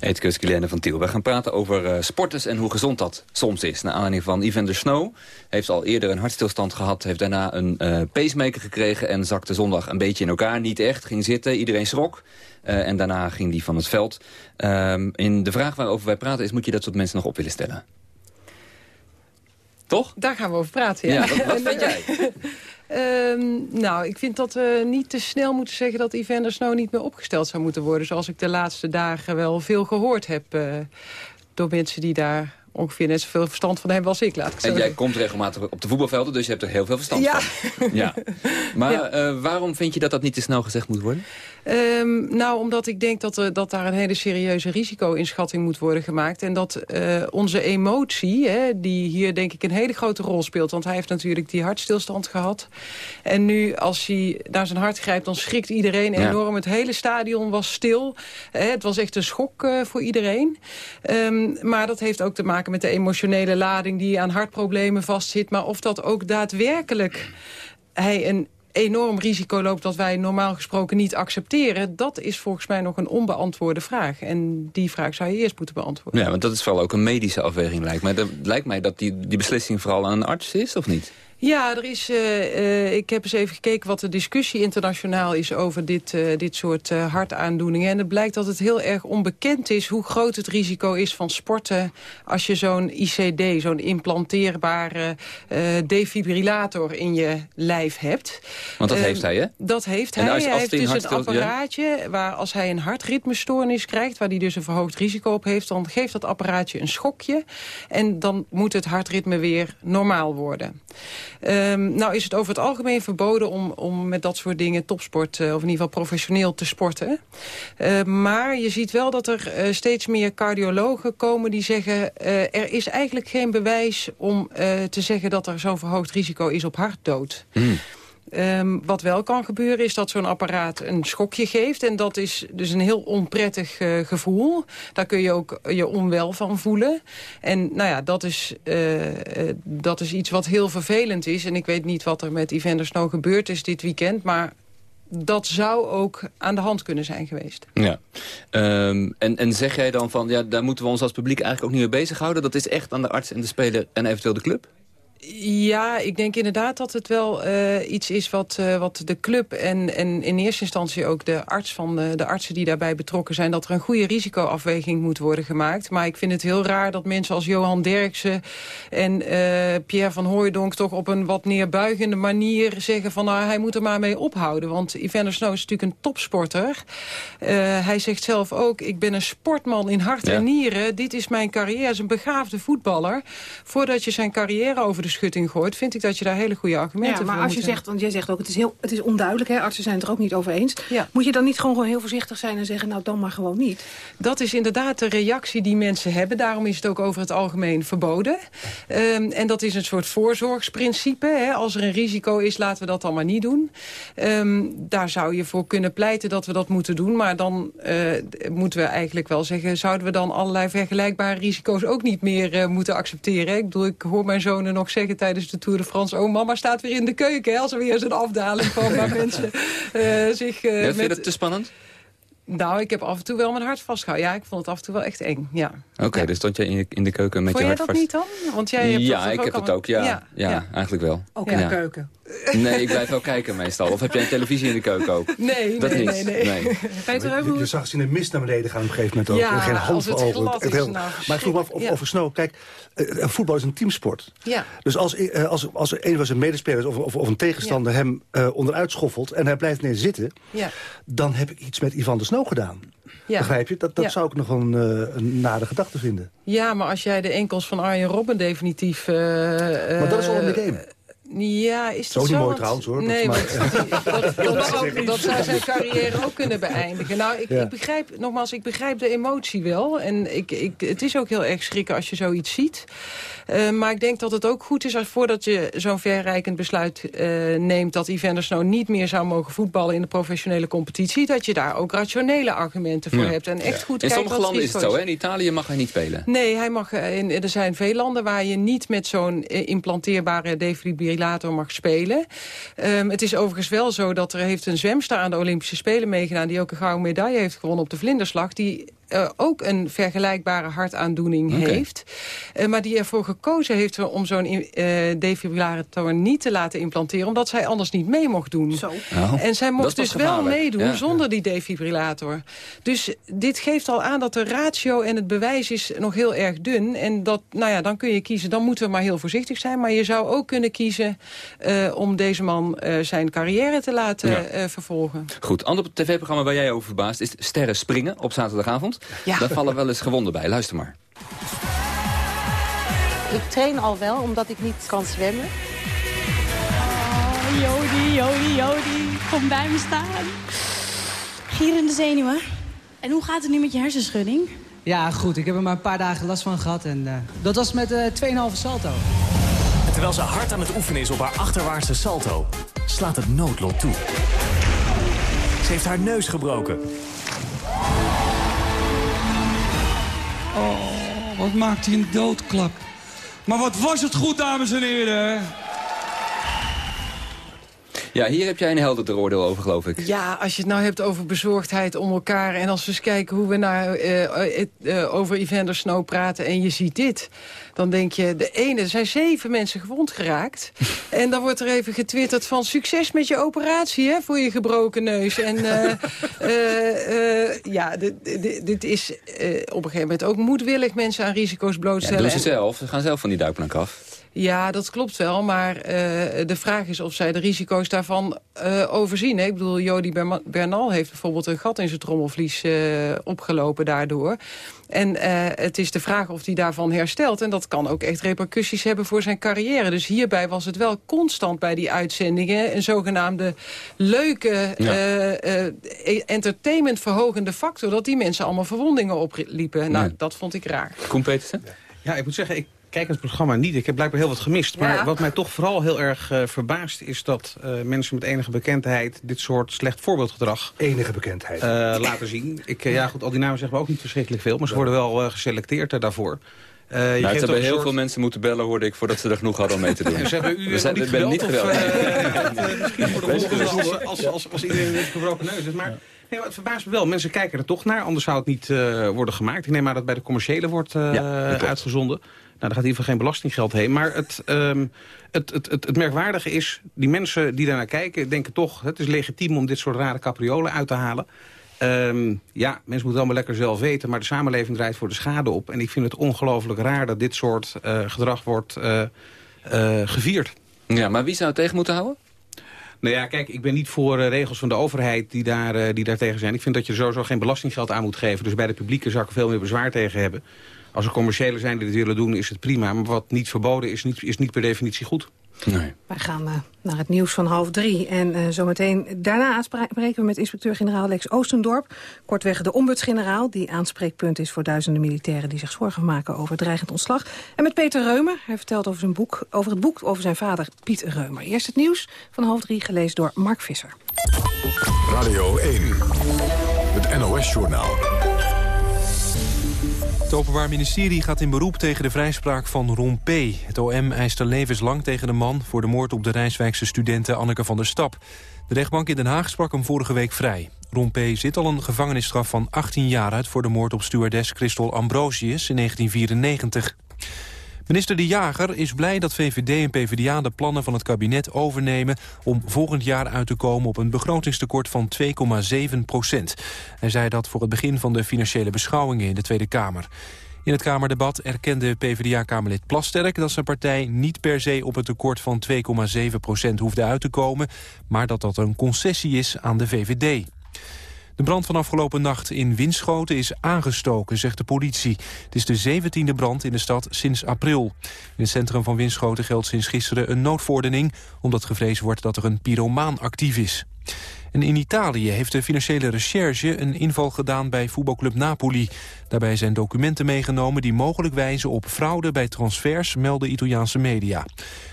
Eethicus Guilaine van Tiel. We gaan praten over eh, sporters en hoe gezond dat soms is. Naar aanleiding van Evander Snow. Heeft al eerder een hartstilstand gehad. Heeft daarna een eh, pacemaker gekregen. En zakte zondag een beetje in elkaar. Niet echt. Ging zitten. Iedereen schrok. Eh, en daarna ging die van het veld. Ehm, in de vraag waarover wij praten is... moet je dat soort mensen nog op willen stellen? Toch? Daar gaan we over praten, ja. Ja, wat, wat vind jij? Ehm, nou, ik vind dat we niet te snel moeten zeggen dat Evander Snow niet meer opgesteld zou moeten worden. Zoals ik de laatste dagen wel veel gehoord heb eh, door mensen die daar ongeveer net zoveel verstand van hebben als ik, laat ik En jij komt regelmatig op de voetbalvelden, dus je hebt er heel veel verstand Ja. van. Ja. Maar eh, waarom vind je dat dat niet te snel gezegd moet worden? Ehm, nou, omdat ik denk dat, er, dat daar een hele serieuze risico-inschatting moet worden gemaakt. En dat eh, onze emotie, hè, die hier denk ik een hele grote rol speelt. Want hij heeft natuurlijk die hartstilstand gehad. En nu, als hij naar zijn hart grijpt, dan schrikt iedereen Ja. enorm. Het hele stadion was stil. Hè, het was echt een schok eh, voor iedereen. Ehm, maar dat heeft ook te maken met de emotionele lading die aan hartproblemen vastzit. Maar of dat ook daadwerkelijk hij een enorm risico loopt dat wij normaal gesproken niet accepteren... dat is volgens mij nog een onbeantwoorde vraag. En die vraag zou je eerst moeten beantwoorden. Ja, want dat is vooral ook een medische afweging, lijkt mij. Het lijkt mij dat die, die beslissing vooral aan een arts is, of niet? Ja, er is, eh, eh, ik heb eens even gekeken wat de discussie internationaal is over dit, eh, dit soort eh, hartaandoeningen. En het blijkt dat het heel erg onbekend is hoe groot het risico is van sporten als je zo'n ICD, zo'n implanteerbare defibrillator in je lijf hebt. Want dat Eh, heeft hij, hè? Dat heeft En hij. als- als heeft hij een dus een hartstil- apparaatje waar als hij een hartritmestoornis krijgt... waar hij dus een verhoogd risico op heeft... dan geeft dat apparaatje een schokje. En dan moet het hartritme weer normaal worden. Ehm, nou is het over het algemeen verboden om, om met dat soort dingen topsport... eh, of in ieder geval professioneel te sporten. Eh, maar je ziet wel dat er eh, steeds meer cardiologen komen die zeggen... eh, er is eigenlijk geen bewijs om te zeggen dat er zo'n verhoogd risico is op hartdood. Ehm, wat wel kan gebeuren is dat zo'n apparaat een schokje geeft. En dat is dus een heel onprettig eh, gevoel. Daar kun je ook je onwel van voelen. En nou ja, dat is, eh, eh, dat is iets wat heel vervelend is. En ik weet niet wat er met Evander Snow gebeurd is dit weekend. Maar dat zou ook aan de hand kunnen zijn geweest. Ja. Ehm, en, en zeg jij dan van, ja, daar moeten we ons als publiek eigenlijk ook niet mee bezighouden? Dat is echt aan de arts en de speler en eventueel de club? Ja, ik denk inderdaad dat het wel eh, iets is wat, eh, wat de club en, en in eerste instantie ook de arts van de, de artsen die daarbij betrokken zijn, dat er een goede risicoafweging moet worden gemaakt. Maar ik vind het heel raar dat mensen als Johan Derksen en eh, Pierre van Hooijdonk toch op een wat neerbuigende manier zeggen van nou, hij moet er maar mee ophouden. Want Evander Snow is natuurlijk een topsporter. Hij zegt zelf ook, ik ben een sportman in hart Ja. en nieren. Dit is mijn carrière, hij is een begaafde voetballer. Voordat je zijn carrière over de schutting gooit... vind ik dat je daar hele goede argumenten Ja, maar voor als je zegt, want jij zegt ook, het is, heel, het is onduidelijk, hè? artsen zijn het er ook niet over eens. Ja. Moet je dan niet gewoon, gewoon heel voorzichtig zijn en zeggen, nou dan maar gewoon niet? Dat is inderdaad de reactie die mensen hebben. Daarom is het ook over het algemeen verboden. Ehm, en dat is een soort voorzorgsprincipe. Hè. Als er een risico is, laten we dat dan maar niet doen. Ehm, daar zou je voor kunnen pleiten dat we dat moeten doen. Maar dan eh, moeten we eigenlijk wel zeggen... zouden we dan allerlei vergelijkbare risico's ook niet meer eh, moeten accepteren? Ik bedoel, ik hoor mijn zonen nog zeggen tijdens de Tour de France... oh, mama staat weer in de keuken, hè, als er weer eens een afdaling van... waar mensen eh, zich... eh, Ja, vind je dat te spannend? nou, ik heb af en toe wel mijn hart vastgehouden. Ja, ik vond het af en toe wel echt eng, ja. Oké, dus stond jij in, je- in de keuken met Vond je jij hart dat vast? niet dan? Want jij hebt ja, dat ik heb het ook, ja. Ja, Ja, ja. eigenlijk wel. Ook ja. in de keuken. Nee, ik blijf wel kijken meestal. Of heb jij een televisie in de keuken ook? Nee, dat nee, niet. nee, nee. Peter, je, je, zag ze in de mist naar beneden gaan op een gegeven moment ook. Ja, En geen hand als het heel- nou, maar ik vroeg me af of- ja. over Snow. Kijk, eh, voetbal is een teamsport. Ja. Dus als, eh, als, als een van zijn medespelers of, of, of een tegenstander hem eh, onderuit schoffelt... en hij blijft ineens zitten, Ja. dan heb ik iets met Ivan de Snow gedaan. Ja. Begrijp je? Dat, dat Ja. zou ik nog een, eh, een nare gedachte vinden. Ja, maar als jij de enkels van Arjen Robben definitief... eh, Maar dat is al in de eh, game. Ja, is dat Zo zo? niet mooi Want- trouwens, hoor. Nee, Dat- dat, dat, ook- dat zou zijn carrière ook kunnen beëindigen. Nou, ik, Ja. ik begrijp, nogmaals, ik begrijp de emotie wel. En ik, ik, het is ook heel erg schrikken als je zoiets ziet. Eh, maar ik denk dat het ook goed is als voordat je zo'n verrijkend besluit eh, neemt... dat Evander Snow niet meer zou mogen voetballen in de professionele competitie... dat je daar ook rationele argumenten voor Ja. hebt. En echt goed In sommige landen is het zo, hè? In Italië mag hij niet spelen. Nee, hij mag, eh, in, er zijn veel landen waar je niet met zo'n implanteerbare defibrillator mag spelen. Ehm, het is overigens wel zo dat er heeft een zwemster aan de Olympische Spelen meegedaan... die ook een gouden medaille heeft gewonnen op de vlinderslag... die eh, ook een vergelijkbare hartaandoening heeft. Eh, maar die ervoor gekozen heeft om zo'n eh, defibrillator niet te laten implanteren... omdat zij anders niet mee mocht doen. Oh, en zij mocht dus wel meedoen Ja. zonder die defibrillator. Dus dit geeft al aan dat de ratio en het bewijs is nog heel erg dun. En dat, nou ja, dan kun je kiezen, dan moeten we maar heel voorzichtig zijn. Maar je zou ook kunnen kiezen eh, om deze man eh, zijn carrière te laten Ja. eh, vervolgen. Goed, ander tv-programma waar jij over verbaast is Sterren Springen op zaterdagavond. Ja. Daar vallen wel eens gewonden bij. Luister maar. Ik train al wel, omdat ik niet kan zwemmen. Oh, Jody, Jody, Jody. Kom bij me staan. Gierende zenuwen. En hoe gaat het nu met je hersenschudding? Ja, goed. Ik heb er maar een paar dagen last van gehad. En eh, dat was met eh 2,5 salto. En terwijl ze hard aan het oefenen is op haar achterwaartse salto... slaat het noodlot toe. Ze heeft haar neus gebroken. Oh, wat maakt hij een doodklap. Maar wat was het goed, dames en heren. Ja, hier heb jij een helder oordeel over, geloof ik. Ja, als je het nou hebt over bezorgdheid om elkaar... en als we eens kijken hoe we eh, eh, eh, over Evander Snow praten... en je ziet dit, dan denk je... de ene, er zijn zeven mensen gewond geraakt... en dan wordt er even getwitterd van... succes met je operatie hè, voor je gebroken neus. En eh, eh, eh, ja, dit, is op een gegeven moment ook moedwillig... mensen aan risico's Ja, blootstellen. doen ze En- zelf. Ze gaan zelf van die duikplank af. Ja, dat klopt wel, maar eh, de vraag is of zij de risico's daarvan eh, overzien. Hè? Ik bedoel, Jody Bernal heeft bijvoorbeeld een gat in zijn trommelvlies eh, opgelopen daardoor. En eh, het is de vraag of hij daarvan herstelt. En dat kan ook echt repercussies hebben voor zijn carrière. Dus hierbij was het wel constant bij die uitzendingen... een zogenaamde leuke, Ja. eh, eh, entertainment verhogende factor... dat die mensen allemaal verwondingen opliepen. Nou, Ja. dat vond ik raar. Koen Petersen? Ja, ik moet zeggen, ik kijk het programma niet. Ik heb blijkbaar heel wat gemist. Maar Ja. wat mij toch vooral heel erg eh, verbaast... is dat eh, mensen met enige bekendheid dit soort slecht voorbeeldgedrag... Enige bekendheid. eh, laten zien. Ik, ja, goed, al die namen zeggen we ook niet verschrikkelijk veel... maar ze worden wel eh, geselecteerd daarvoor. Eh, je Nou, geeft het hebben heel soort- veel mensen moeten bellen, hoorde ik, voordat ze er genoeg hadden om mee te doen. En ze hebben u We zijn, niet niet gebeld, of, geweld. eh, misschien voor de als, als, als, iedereen een gebroken neus is. Maar, nee, maar het verbaast me wel. Mensen kijken er toch naar, anders zou het niet eh, worden gemaakt. Ik neem maar dat het bij de commerciële wordt eh, Ja, klopt. Nou, daar gaat in ieder geval geen belastinggeld heen. Maar het, ehm, het, het, het, het merkwaardige is, die mensen die daarnaar kijken... denken toch, het is legitiem om dit soort rare capriolen uit te halen. Ehm, ja, mensen moeten het allemaal lekker zelf weten... maar de samenleving draait voor de schade op. En ik vind het ongelooflijk raar dat dit soort eh, gedrag wordt eh, eh, gevierd. Ja, maar wie zou het tegen moeten houden? Nou ja, kijk, ik ben niet voor regels van de overheid die, daar, eh, die daartegen zijn. Ik vind dat je er sowieso geen belastinggeld aan moet geven. Dus bij de publieke zou ik er veel meer bezwaar tegen hebben. Als er commerciële zijn die dit willen doen, is het prima. Maar wat niet verboden is, niet, is niet per definitie goed. Nee. Wij gaan eh, naar het nieuws van half drie. En eh, zometeen daarna spreken we met inspecteur-generaal Lex Oostendorp. Kortweg de ombudsgeneraal, die aanspreekpunt is voor duizenden militairen... die zich zorgen maken over dreigend ontslag. En met Peter Reumer. Hij vertelt over, zijn boek, over het boek over zijn vader Piet Reumer. Eerst het nieuws van half drie, gelezen door Mark Visser. Radio 1, het NOS-journaal. Het Openbaar Ministerie gaat in beroep tegen de vrijspraak van Ron P. Het OM eist levenslang tegen de man... voor de moord op de Rijswijkse studente Anneke van der Stap. De rechtbank in Den Haag sprak hem vorige week vrij. Ron P. zit al een gevangenisstraf van 18 jaar uit... voor de moord op stewardess Christel Ambrosius in 1994. Minister De Jager is blij dat VVD en PvdA de plannen van het kabinet overnemen... om volgend jaar uit te komen op een begrotingstekort van 2,7 procent. Hij zei dat voor het begin van de financiële beschouwingen in de Tweede Kamer. In het Kamerdebat erkende PvdA-Kamerlid Plasterk dat zijn partij niet per se op het tekort van 2,7 procent hoefde uit te komen, maar dat dat een concessie is aan de VVD. De brand van afgelopen nacht in Winschoten is aangestoken, zegt de politie. Het is de zeventiende brand in de stad sinds april. In het centrum van Winschoten geldt sinds gisteren een noodverordening... omdat gevreesd wordt dat er een pyromaan actief is. En in Italië heeft de financiële recherche een inval gedaan bij voetbalclub Napoli. Daarbij zijn documenten meegenomen die mogelijk wijzen op fraude bij transfers, melden Italiaanse media.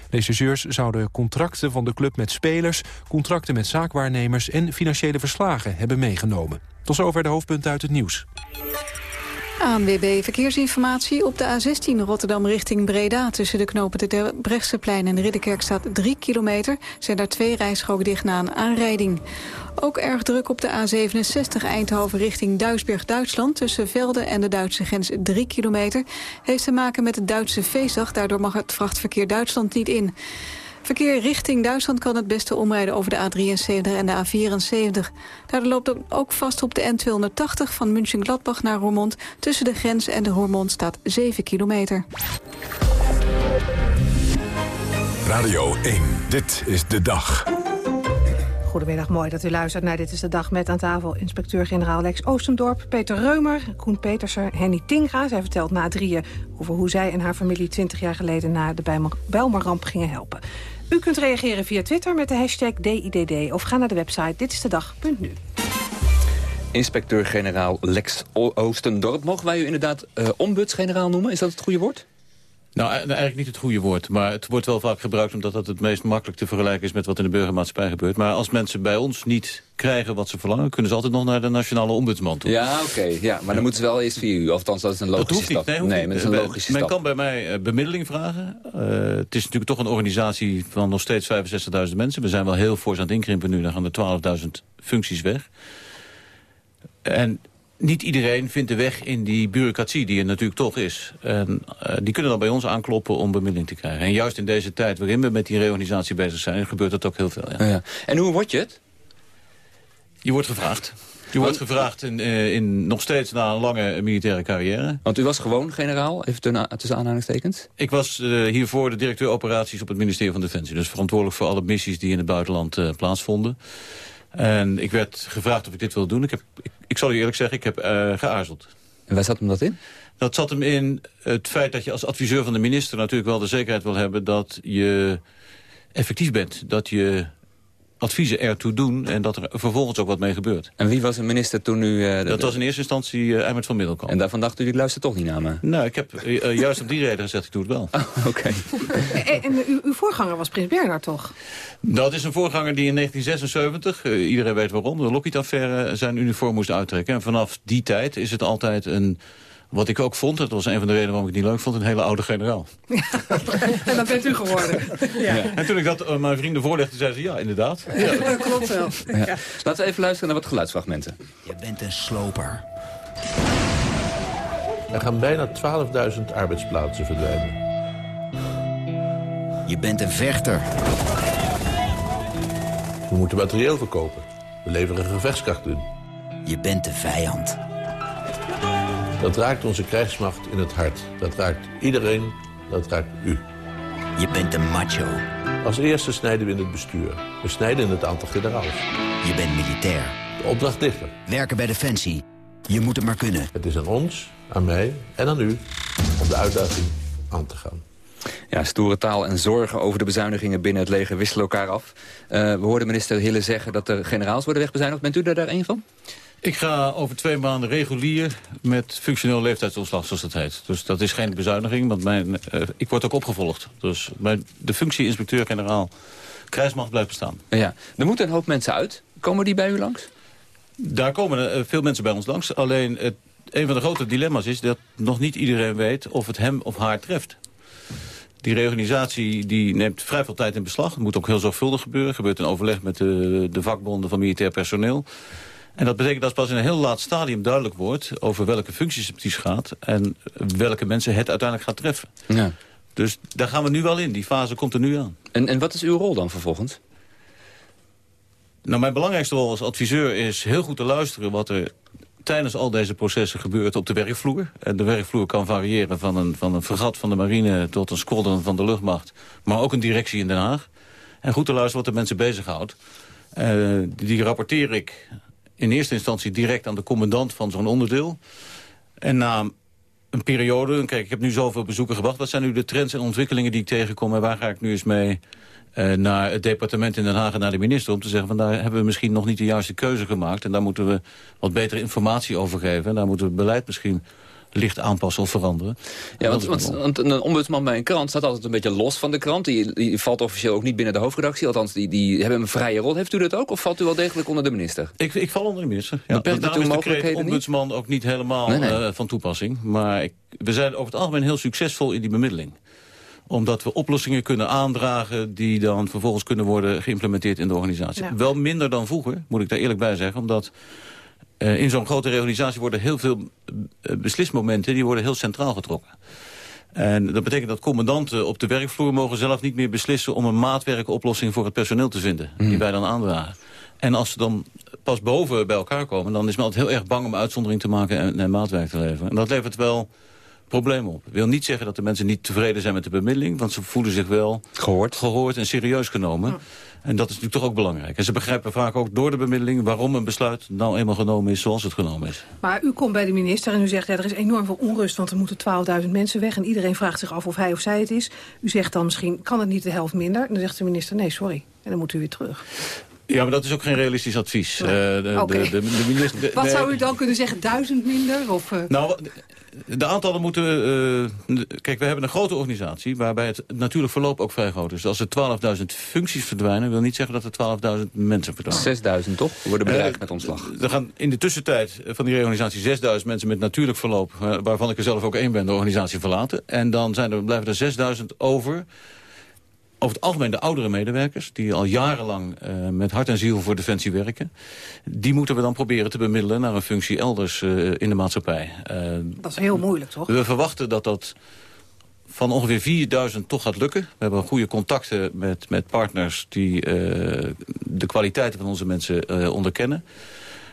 Rechercheurs zouden contracten van de club met spelers, contracten met zaakwaarnemers en financiële verslagen hebben meegenomen. Tot zover de hoofdpunten uit het nieuws. ANWB Verkeersinformatie op de A16 Rotterdam richting Breda... tussen de knopen de Brechtseplein en de Ridderkerk staat 3 kilometer... zijn daar twee rijstroken dicht na een aanrijding. Ook erg druk op de A67 Eindhoven richting Duisburg, Duitsland... tussen Velde en de Duitse grens 3 kilometer. Heeft te maken met de Duitse feestdag, daardoor mag het vrachtverkeer Duitsland niet in. Verkeer richting Duitsland kan het beste omrijden over de A73 en de A74. Daardoor loopt het ook vast op de N280 van München-Gladbach naar Roermond. Tussen de grens en de Roermond staat 7 kilometer. Radio 1, dit is de dag. Goedemiddag, mooi dat u luistert naar Dit is de Dag met aan tafel... inspecteur-generaal Lex Oostendorp, Peter Reumer, Koen Peterser, Henny Tingra. Zij vertelt na drieën over hoe zij en haar familie 20 jaar geleden... naar de Bijlmerramp gingen helpen. U kunt reageren via Twitter met de hashtag DIDD... of ga naar de website ditistedag.nu. Inspecteur-generaal Lex Oostendorp. Mogen wij u inderdaad uh, ombudsgeneraal noemen? Is dat het goede woord? Nou, eigenlijk niet het goede woord. Maar het wordt wel vaak gebruikt omdat dat het meest makkelijk te vergelijken is met wat in de burgermaatschappij gebeurt. Maar als mensen bij ons niet krijgen wat ze verlangen, kunnen ze altijd nog naar de nationale ombudsman toe. Ja, oké. ja, maar dan moeten ze wel eerst via u. Althans, dat is een logische dat hoeft stap. Niet, nee, nee, dat is een logische Men stap. kan bij mij uh, bemiddeling vragen. Uh, het is natuurlijk toch een organisatie van nog steeds 65.000 mensen. We zijn wel heel fors aan het inkrimpen nu. Dan gaan er 12.000 functies weg. En niet iedereen vindt de weg in die bureaucratie die er natuurlijk toch is. En uh, die kunnen dan bij ons aankloppen om bemiddeling te krijgen. En juist in deze tijd waarin we met die reorganisatie bezig zijn... gebeurt dat ook heel veel. Ja. Ja. En hoe word je het? Je wordt gevraagd. Je wordt gevraagd in, uh, in, nog steeds na een lange militaire carrière. Want u was gewoon generaal, even tussen aanhalingstekens? Ik was uh, hiervoor de directeur operaties op het ministerie van Defensie. Dus verantwoordelijk voor alle missies die in het buitenland uh, plaatsvonden. En ik werd gevraagd of ik dit wilde doen. Ik, heb, ik, ik zal u eerlijk zeggen, ik heb uh, geaarzeld. En waar zat hem dat in? Dat zat hem in het feit dat je als adviseur van de minister... natuurlijk wel de zekerheid wil hebben dat je effectief bent. Dat je adviezen ertoe doen en dat er vervolgens ook wat mee gebeurt. En wie was de minister toen u... Uh, dat was in eerste instantie uh, Eimert van Middelkamp. En daarvan dacht u, ik luister toch niet naar me? Nou, ik heb uh, juist om die reden gezegd, ik doe het wel. Oh, Oké. Okay. en, en uw, uw, voorganger was Prins Bernhard, toch? Dat is een voorganger die in 1976, iedereen weet waarom... de Lockheed-affaire zijn uniform moest uittrekken. En vanaf die tijd is het altijd een... Wat ik ook vond, dat was een van de redenen waarom ik het niet leuk vond... een hele oude generaal. Ja, en dat bent u geworden. Ja. Ja. En toen ik dat uh, mijn vrienden voorlegde, zeiden ze ja, inderdaad. Ja, dat klopt wel. Ja. Laten we even luisteren naar wat geluidsfragmenten. Je bent een sloper. Er gaan bijna 12.000 arbeidsplaatsen verdwijnen. Je bent een vechter. We moeten materieel verkopen. We leveren gevechtskracht in. Je bent de vijand. Dat raakt onze krijgsmacht in het hart. Dat raakt iedereen, dat raakt u. Je bent een macho. Als eerste snijden we in het bestuur. We snijden in het aantal generaals. Je bent militair. De opdracht ligt er. Werken bij Defensie. Je moet het maar kunnen. Het is aan ons, aan mij en aan u om de uitdaging aan te gaan. Ja, stoere taal en zorgen over de bezuinigingen binnen het leger wisselen elkaar af. Uh, we hoorden minister Hille zeggen dat de generaals worden wegbezuinigd. Bent u daar, daar een van? Ik ga over twee maanden regulier met functioneel leeftijdsontslag, zoals dat heet. Dus dat is geen bezuiniging, want mijn, uh, ik word ook opgevolgd. Dus mijn, de functie inspecteur-generaal krijgsmacht blijft bestaan. Ja, er moeten een hoop mensen uit. Komen die bij u langs? Daar komen uh, veel mensen bij ons langs. Alleen het, een van de grote dilemma's is dat nog niet iedereen weet of het hem of haar treft. Die reorganisatie die neemt vrij veel tijd in beslag. Het moet ook heel zorgvuldig gebeuren. Er gebeurt een overleg met de, de vakbonden van militair personeel. En dat betekent dat pas in een heel laat stadium duidelijk wordt... over welke functies het precies gaat... en welke mensen het uiteindelijk gaat treffen. Ja. Dus daar gaan we nu wel in. Die fase komt er nu aan. En, en wat is uw rol dan vervolgens? Nou, mijn belangrijkste rol als adviseur is heel goed te luisteren... wat er tijdens al deze processen gebeurt op de werkvloer. En de werkvloer kan variëren van een, van een fregat van de marine... tot een squadron van de luchtmacht. Maar ook een directie in Den Haag. En goed te luisteren wat de mensen bezighoudt. Uh, die rapporteer ik in eerste instantie direct aan de commandant van zo'n onderdeel. En na een periode, kijk, ik heb nu zoveel bezoeken gebracht... wat zijn nu de trends en ontwikkelingen die ik tegenkom... en waar ga ik nu eens mee uh, naar het departement in Den Haag en naar de minister... om te zeggen, van daar hebben we misschien nog niet de juiste keuze gemaakt... en daar moeten we wat betere informatie over geven. En daar moeten we beleid misschien licht aanpassen of veranderen. Ja, want, want, want, een ombudsman bij een krant staat altijd een beetje los van de krant. Die, die valt officieel ook niet binnen de hoofdredactie. Althans, die, die hebben een vrije rol. Heeft u dat ook of valt u wel degelijk onder de minister? Ik, ik val onder de minister. Ja, daarom is de kreet ombudsman ook niet helemaal nee, nee. Uh, van toepassing. Maar ik, we zijn over het algemeen heel succesvol in die bemiddeling omdat we oplossingen kunnen aandragen... die dan vervolgens kunnen worden geïmplementeerd in de organisatie. Ja. Wel minder dan vroeger, moet ik daar eerlijk bij zeggen. Omdat uh, in zo'n grote reorganisatie worden heel veel beslismomenten... die worden heel centraal getrokken. En dat betekent dat commandanten op de werkvloer mogen zelf niet meer beslissen... om een maatwerkoplossing voor het personeel te vinden, Hmm. die wij dan aandragen. En als ze dan pas boven bij elkaar komen... dan is men altijd heel erg bang om uitzondering te maken en, en maatwerk te leveren. En dat levert wel problemen op. Ik wil niet zeggen dat de mensen niet tevreden zijn met de bemiddeling... want ze voelen zich wel gehoord, gehoord en serieus genomen. Ja. En dat is natuurlijk toch ook belangrijk. En ze begrijpen vaak ook door de bemiddeling... waarom een besluit nou eenmaal genomen is zoals het genomen is. Maar u komt bij de minister en u zegt... Ja, er is enorm veel onrust, want er moeten 12.000 mensen weg... en iedereen vraagt zich af of hij of zij het is. U zegt dan misschien, kan het niet de helft minder? En dan zegt de minister, nee, sorry. En dan moet u weer terug. Ja, maar dat is ook geen realistisch advies. Nee. Uh, de, okay. de, de, de minister, Wat nee. zou u dan kunnen zeggen? Duizend minder? Of, uh... Nou, de aantallen moeten... Uh, kijk, we hebben een grote organisatie... waarbij het natuurlijk verloop ook vrij groot is. Dus als er 12.000 functies verdwijnen... wil niet zeggen dat er 12.000 mensen verdwijnen. 6.000 toch? Worden bedreigd met ontslag. Er gaan in de tussentijd van die reorganisatie 6.000 mensen met natuurlijk verloop... waarvan ik er zelf ook één ben, de organisatie verlaten. En dan zijn er, blijven er 6.000 over over het algemeen de oudere medewerkers... die al jarenlang uh, met hart en ziel voor Defensie werken... die moeten we dan proberen te bemiddelen naar een functie elders uh, in de maatschappij. Uh, dat is heel moeilijk, toch? We verwachten dat dat van ongeveer 4000 toch gaat lukken. We hebben goede contacten met, met partners die de kwaliteiten van onze mensen onderkennen.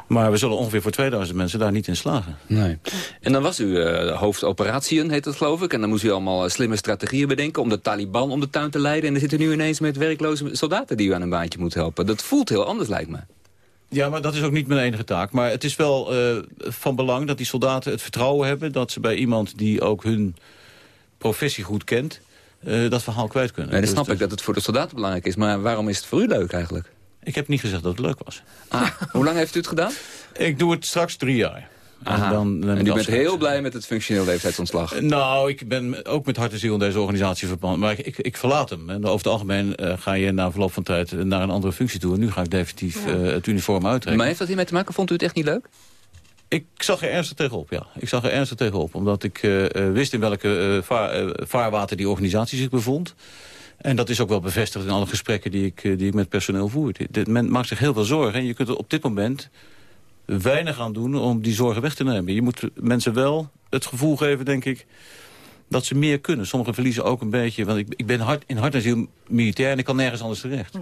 Maar we zullen ongeveer voor 2000 mensen daar niet in slagen. Nee. En dan was u uh, hoofdoperatieën, heet het geloof ik. En dan moest u allemaal uh, slimme strategieën bedenken om de Taliban om de tuin te leiden. En dan zit u nu ineens met werkloze soldaten die u aan een baantje moet helpen. Dat voelt heel anders, lijkt me. Ja, maar dat is ook niet mijn enige taak. Maar het is wel uh, van belang dat die soldaten het vertrouwen hebben... dat ze bij iemand die ook hun professie goed kent... dat verhaal kwijt kunnen. Nee, dan snap dus, ik dat het voor de soldaten belangrijk is. Maar waarom is het voor u leuk eigenlijk? Ik heb niet gezegd dat het leuk was. Ah, hoe lang heeft u het gedaan? Ik doe het straks drie jaar. Aha. En, dan, dan en u bent heel blij met het functioneel leeftijdsontslag? Nou, ik ben ook met hart en ziel in deze organisatie verband. Maar ik, ik, ik verlaat hem. En over het algemeen uh, ga je na verloop van tijd naar een andere functie toe. En nu ga ik definitief ja. uh, het uniform uittrekken. Maar heeft dat hiermee te maken? Vond u het echt niet leuk? Ik zag er ernstig tegenop, ja. Ik zag er ernstig tegenop. Omdat ik uh, wist in welke vaar, vaarwater die organisatie zich bevond. En dat is ook wel bevestigd in alle gesprekken die ik, die ik met personeel voer. Men maakt zich heel veel zorgen. En je kunt er op dit moment weinig aan doen om die zorgen weg te nemen. Je moet mensen wel het gevoel geven, denk ik, dat ze meer kunnen. Sommigen verliezen ook een beetje. Want ik, ik ben hard, in hart en ziel militair en ik kan nergens anders terecht.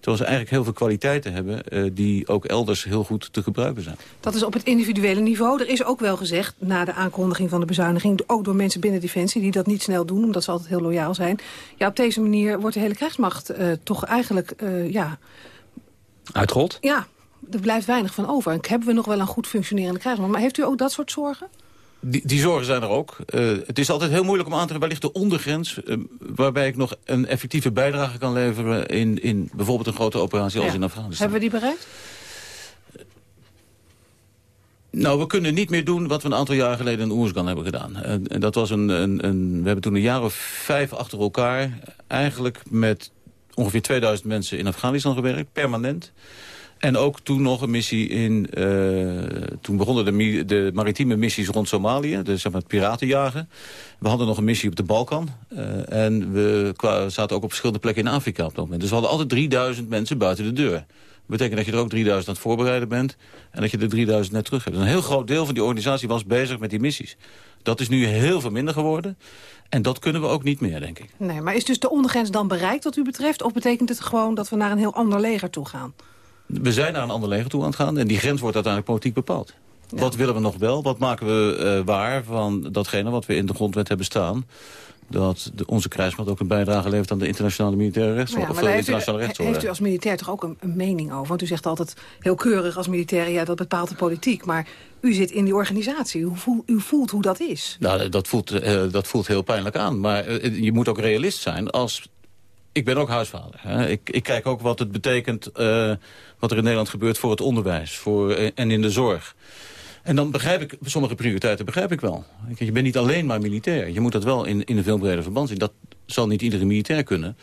Terwijl ze eigenlijk heel veel kwaliteiten hebben... Uh, die ook elders heel goed te gebruiken zijn. Dat is op het individuele niveau. Er is ook wel gezegd, na de aankondiging van de bezuiniging... ook door mensen binnen Defensie die dat niet snel doen... omdat ze altijd heel loyaal zijn. Ja, op deze manier wordt de hele krijgsmacht uh, toch eigenlijk... Uh, ja, Uitgehold? Ja, er blijft weinig van over. En hebben we nog wel een goed functionerende krijgsmacht. Maar heeft u ook dat soort zorgen? Die, die, zorgen zijn er ook. Uh, het is altijd heel moeilijk om aan te waar ligt de ondergrens... Uh, waarbij ik nog een effectieve bijdrage kan leveren... in, in bijvoorbeeld een grote operatie ja. als in Afghanistan. Hebben we die bereikt? Nou, we kunnen niet meer doen wat we een aantal jaar geleden in Oersgan hebben gedaan. En, en dat was een, een, een, we hebben toen een jaar of vijf achter elkaar... eigenlijk met ongeveer 2000 mensen in Afghanistan gewerkt, permanent... En ook toen nog een missie in... Uh, toen begonnen de, de, maritieme missies rond Somalië. Dus zeg maar het piratenjagen. We hadden nog een missie op de Balkan. Uh, en we zaten ook op verschillende plekken in Afrika op dat moment. Dus we hadden altijd 3000 mensen buiten de deur. Dat betekent dat je er ook 3000 aan het voorbereiden bent. En dat je de 3000 net terug hebt. Dus een heel groot deel van die organisatie was bezig met die missies. Dat is nu heel veel minder geworden. En dat kunnen we ook niet meer, denk ik. Nee, maar is dus de ondergrens dan bereikt wat u betreft? Of betekent het gewoon dat we naar een heel ander leger toe gaan? We zijn naar een ander leger toe aan het gaan. En die grens wordt uiteindelijk politiek bepaald. Wat willen we nog wel? Wat maken we eh, waar van datgene wat we in de grondwet hebben staan? Dat de, onze krijgsmacht ook een bijdrage levert aan de internationale militaire rechtsorde. Ja, of de daar heeft, u, internationale rechtsorde. heeft u als militair toch ook een, een mening over? Want u zegt altijd heel keurig als militair, ja, dat bepaalt de politiek. Maar u zit in die organisatie. U, voelt, u voelt hoe dat is. Nou, dat voelt, eh, dat voelt heel pijnlijk aan. Maar eh, je moet ook realist zijn als... Ik ben ook huisvader. Hè. Ik, ik kijk ook wat het betekent... eh, wat er in Nederland gebeurt voor het onderwijs voor, eh, en in de zorg. En dan begrijp ik, sommige prioriteiten begrijp ik wel. Je bent niet alleen maar militair. Je moet dat wel in, in een veel breder verband zien. Dat zal niet iedere militair kunnen.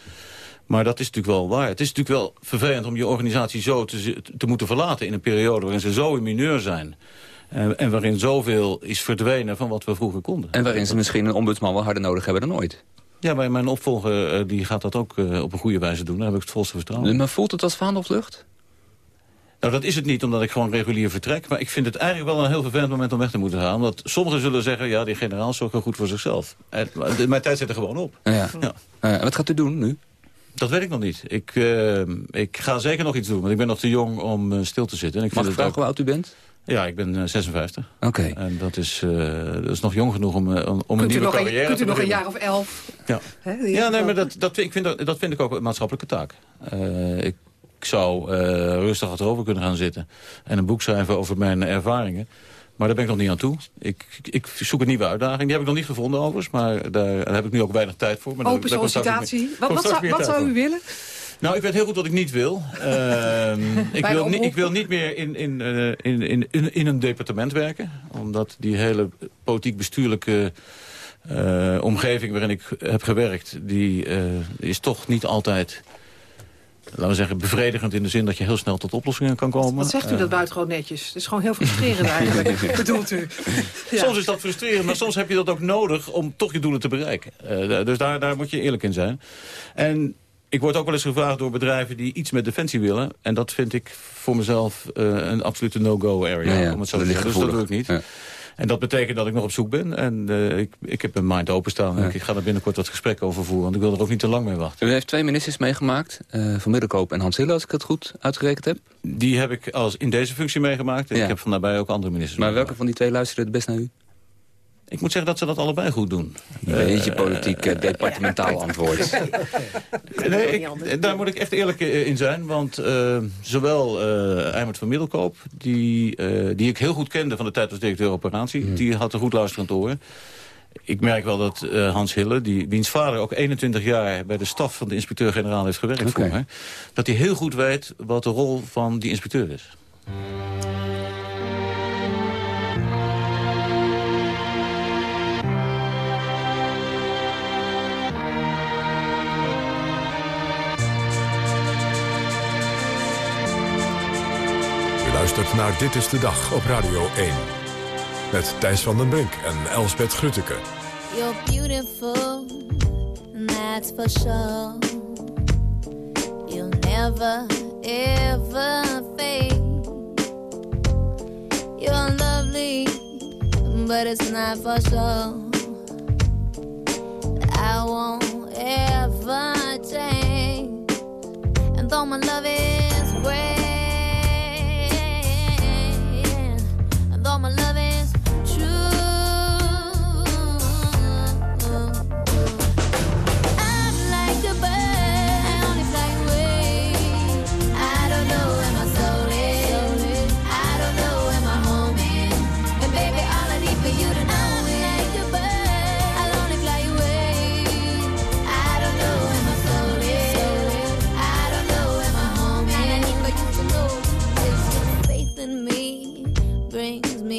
Maar dat is natuurlijk wel waar. Het is natuurlijk wel vervelend om je organisatie zo te, te moeten verlaten... in een periode waarin ze zo in mineur zijn. Eh, en waarin zoveel is verdwenen van wat we vroeger konden. En waarin ze misschien een ombudsman wel harder nodig hebben dan ooit. Ja, maar mijn opvolger eh, die gaat dat ook eh, op een goede wijze doen. Daar heb ik het volste vertrouwen. in. Maar voelt het als vaandelvlucht? Nou, dat is het niet, omdat ik gewoon regulier vertrek. Maar ik vind het eigenlijk wel een heel vervelend moment om weg te moeten gaan. Omdat sommigen zullen zeggen, ja, die generaal zorgt wel goed voor zichzelf. En, maar de- mijn tijd zit er gewoon op. Ja. ja. Eh, wat gaat u doen nu? Dat weet ik nog niet. Ik, eh, ik ga zeker nog iets doen, want ik ben nog te jong om eh, stil te zitten. En ik Mag vind ik vragen hoe oud u bent? Ja, ik ben eh, 56. Oké. En dat is, eh, dat is nog jong genoeg om, eh, om een Kunt u nieuwe nog een, carrière kunt u nog een jaar of elf? Ja, ja nee, maar dat, dat, ik vind, dat, dat vind ik ook een maatschappelijke taak. Eh, ik zou eh, rustig achterover kunnen gaan zitten... en een boek schrijven over mijn ervaringen. Maar daar ben ik nog niet aan toe. Ik, ik zoek een nieuwe uitdaging. Die heb ik nog niet gevonden overigens, maar daar, daar heb ik nu ook weinig tijd voor. Maar Open daar sollicitatie. Wat, wat, zou, wat u willen? Nou, ik weet heel goed wat ik niet wil. Ehm, ik, wil ni- ik wil niet meer in, in, eh, in, in, in, in een departement werken. Omdat die hele politiek-bestuurlijke eh, omgeving waarin ik heb gewerkt... die is toch niet altijd, laten we zeggen, bevredigend... in de zin dat je heel snel tot oplossingen kan komen. Wat zegt u Eh, dat buitengewoon netjes? Het is gewoon heel frustrerend eigenlijk, bedoelt u? Ja. Soms is dat frustrerend, maar soms heb je dat ook nodig om toch je doelen te bereiken. Eh, dus daar, daar moet je eerlijk in zijn. En ik word ook wel eens gevraagd door bedrijven die iets met defensie willen. En dat vind ik voor mezelf eh, een absolute no-go area, Ja, ja, om het zo te zeggen. Dus dat doe ik niet. En dat betekent dat ik nog op zoek ben. En eh, ik, ik heb mijn mind openstaan. En ik ga er binnenkort wat gesprekken over voeren. Want ik wil er ook niet te lang mee wachten. U heeft twee ministers meegemaakt. eh, van Middelkoop en Hans Hille, als ik het goed uitgerekend heb. Die heb ik als in deze functie meegemaakt. En Ja. ik heb van daarbij ook andere ministers Maar welke van die twee luisterde het best naar u? Ik moet zeggen dat ze dat allebei goed doen. Een beetje politiek eh, departementaal antwoord. Nee, ik- daar moet ik echt eerlijk eh, in zijn. Want eh, zowel eh Eimert van Middelkoop, die, eh, die ik heel goed kende van de tijd als directeur operatie... die had een goed luisterend oor. Ik merk wel dat eh, Hans Hille, die, wiens vader ook 21 jaar... bij de staf van de inspecteur-generaal heeft gewerkt vroeger... dat hij heel goed weet wat de rol van die inspecteur is. Luistert naar Dit is de Dag op Radio 1. Met Thijs van den Brink en Elsbeth Grutteke. You're beautiful, that's for sure. You'll never, ever fade. You're lovely, but it's not for sure. I won't ever change. And though my love is and though my love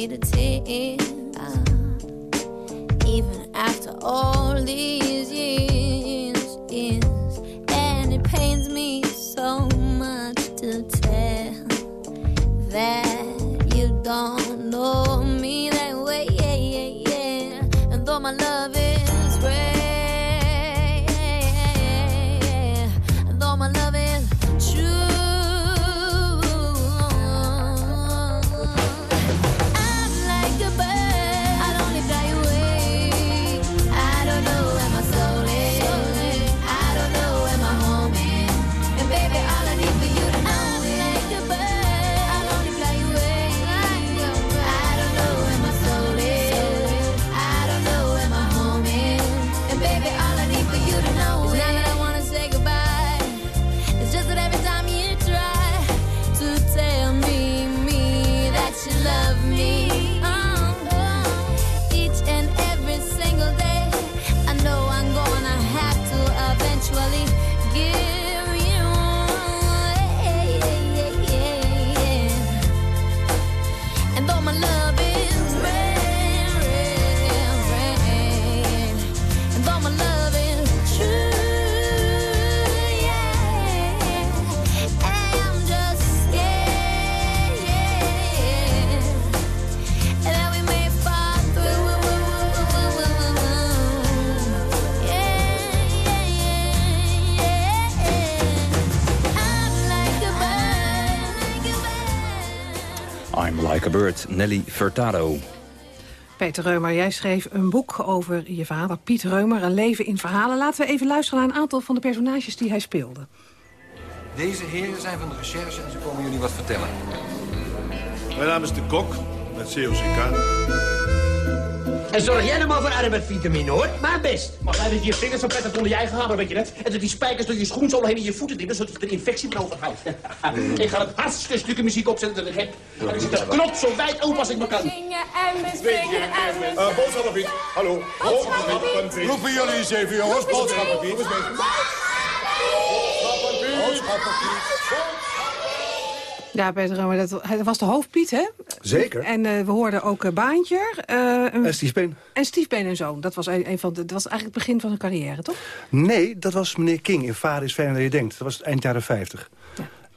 to tears. Uh, even after all these years, years, and it pains me so much to tell that Bird, Nelly Furtado. Peter Reumer, jij schreef een boek over je vader, Piet Reumer, een leven in verhalen. Laten we even luisteren naar een aantal van de personages die hij speelde. Deze heren zijn van de recherche en ze komen jullie wat vertellen. Mijn naam is de Kok, met COCK. En zorg jij nou maar voor arbeidsvitamine, hoor. Maar best. Maar jij dat je vingers zo prettig onder je eigen hamer, weet je dat? En dat die spijkers door je schoenzolen heen in je voeten dingen, zodat je er infectie van overhoudt. ik ga het hartstikke stukje muziek opzetten dat ik heb. En ik zit de knop zo wijd open als ik maar kan. Zingen en bespringen en bespringen. Uh, boodschappenpiet, hallo. Boodschappenpiet. Roepen jullie eens even, jongens. Boodschappenpiet. Boodschappenpiet. Ja, Peter Reumer, dat, hij was de hoofdpiet, hè? Zeker. En eh, we hoorden ook uh, Baantje. een- En Steve Been. En Steve Been en Zoon. Dat was, een, een van de, dat was eigenlijk het begin van zijn carrière, toch? Nee, dat was meneer King in Vader is verder dan je denkt. Dat was het eind jaren 50.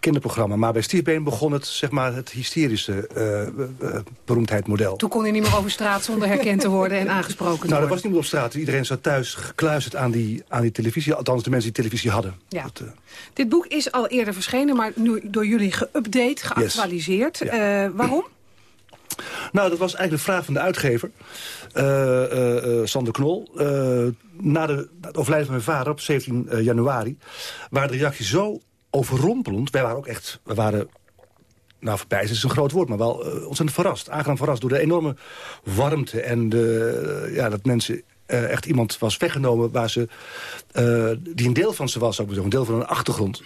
Kinderprogramma. Maar bij Steve Been begon het, zeg maar, het hysterische eh, eh, beroemdheidmodel. Toen kon hij niet meer over straat zonder herkend te worden en aangesproken te Nou, dat worden. was niet meer op straat. Iedereen zat thuis gekluisterd aan die, aan die televisie. Althans, de mensen die televisie hadden. Ja. Dit boek is al eerder verschenen, maar nu door jullie geüpdate, geactualiseerd. Eh, waarom? Nou, dat was eigenlijk de vraag van de uitgever, eh, eh, eh, Sander Knol. Eh, na, de, het overlijden van mijn vader op 17 eh, januari... waren de reacties zo overrompelend. Wij waren ook echt... We waren, nou, verbijsterd is een groot woord, maar wel eh, ontzettend verrast. Aangenaam verrast door de enorme warmte en de, ja, dat mensen... eh, echt iemand was weggenomen waar ze, eh, die een deel van ze was, zou ik maar zeggen, een deel van een achtergrond.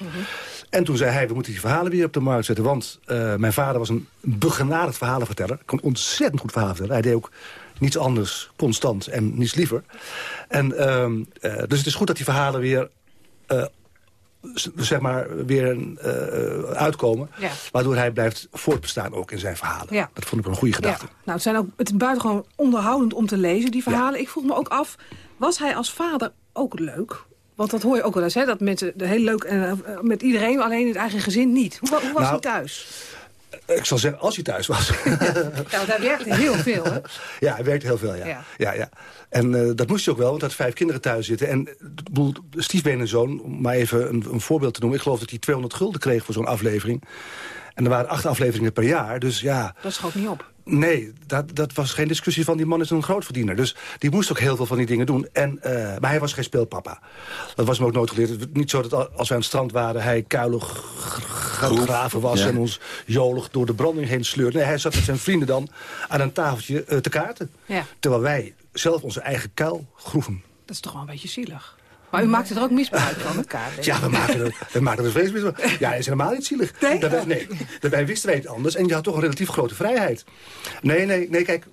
En toen zei hij, we moeten die verhalen weer op de markt zetten. Want eh, mijn vader was een begenadigd verhalenverteller. Kon ontzettend goed verhalen vertellen. Hij deed ook niets anders constant en niets liever. En, ehm, eh, dus het is goed dat die verhalen weer... eh, zeg maar, weer eh, uitkomen. Ja. Waardoor hij blijft voortbestaan ook in zijn verhalen. Ja. Dat vond ik een goede gedachte. Ja. Nou, het, zijn ook, het is buitengewoon onderhoudend om te lezen, die verhalen. Ik vroeg me ook af, was hij als vader ook leuk? Want dat hoor je ook wel eens, hè? Dat mensen heel leuk en eh, met iedereen, alleen in het eigen gezin niet. Hoe, hoe was Nou, hij thuis? Ik zal zeggen, als hij thuis was. Want hij werkte heel veel, hè? Ja, hij werkte heel veel, ja. Ja. ja. Ja, En eh, dat moest hij ook wel, want hij had vijf kinderen thuis zitten. En ik bedoel, Steve Been en zoon, om maar even een, een voorbeeld te noemen... ik geloof dat hij 200 gulden kreeg voor zo'n aflevering. En er waren acht afleveringen per jaar, dus ja... Dat schoot niet op. Nee, dat, dat was geen discussie van die man is een grootverdiener. Dus die moest ook heel veel van die dingen doen. En, eh, maar hij was geen speelpapa. Dat was me ook nooit geleerd. Niet zo dat al- als wij aan het strand waren... hij kuilig graven was ja. en ons jolig door de branding heen sleurde. Nee, hij zat met zijn vrienden dan aan een tafeltje eh, te kaarten. Ja. Terwijl wij zelf onze eigen kuil groeven. Dat is toch wel een beetje zielig. Maar u maakte er ook misbruik van, elkaar. Ja, we maken er, we maken er vreselijk mis van. Ja, hij is helemaal niet zielig. Nee? Daarbij, nee, daarbij wisten wij het anders. En je had toch een relatief grote vrijheid. Nee, nee, nee, kijk,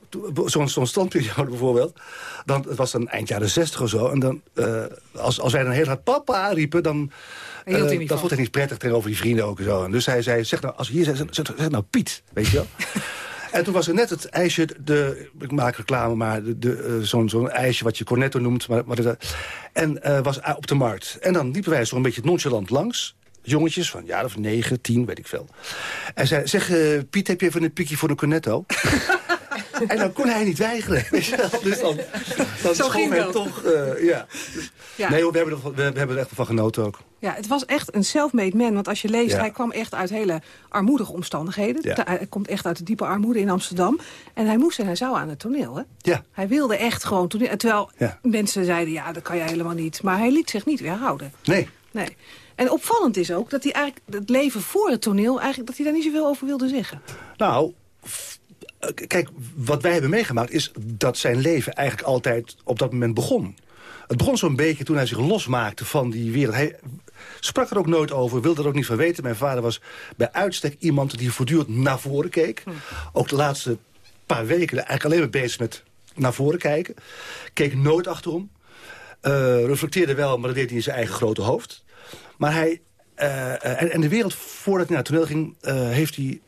zo'n standperiode bijvoorbeeld. Dan, het was dan eind jaren zestig of zo. En dan, eh, als, als wij dan heel hard papa riepen, dan... Eh, dat vond hij niet prettig tegenover die vrienden ook en zo. En dus hij zei, zeg nou, als je hier zegt, zeg, zeg nou Piet, weet je wel. En toen was er net het ijsje, de, ik maak reclame, maar de, de, eh, zo'n zo'n ijsje wat je cornetto noemt. Maar, en eh, was op de markt. En dan liepen wij zo een beetje nonchalant langs. Jongetjes van ja of negen, tien, weet ik veel. En zei, zeg eh, Piet, heb je even een pikje voor de cornetto? en dan kon hij niet weigeren. wel. Dus dan, dan Zo ging hij dat. toch, ja. Ja. Nee hoor, we hebben, er, we hebben er echt van genoten ook. Ja, het was echt een self-made man. Want als je leest, Ja. hij kwam echt uit hele armoedige omstandigheden. Ja. Hij komt echt uit de diepe armoede in Amsterdam. En hij moest en hij zou aan het toneel, hè? Ja. Hij wilde echt gewoon toneel. Terwijl Ja. mensen zeiden, ja, dat kan je helemaal niet. Maar hij liet zich niet weerhouden. Nee. Nee. En opvallend is ook dat hij eigenlijk het leven voor het toneel... eigenlijk dat hij daar niet zoveel over wilde zeggen. Nou, eh, kijk, wat wij hebben meegemaakt is dat zijn leven eigenlijk altijd op dat moment begon. Het begon zo'n beetje toen hij zich losmaakte van die wereld. Hij sprak er ook nooit over, wilde er ook niet van weten. Mijn vader was bij uitstek iemand die voortdurend naar voren keek. Ook de laatste paar weken eigenlijk alleen maar bezig met naar voren kijken. Keek nooit achterom. Eh, reflecteerde wel, maar dat deed hij in zijn eigen grote hoofd. Maar hij... eh, eh, en, en de wereld, voordat hij naar het toneel ging, heeft hij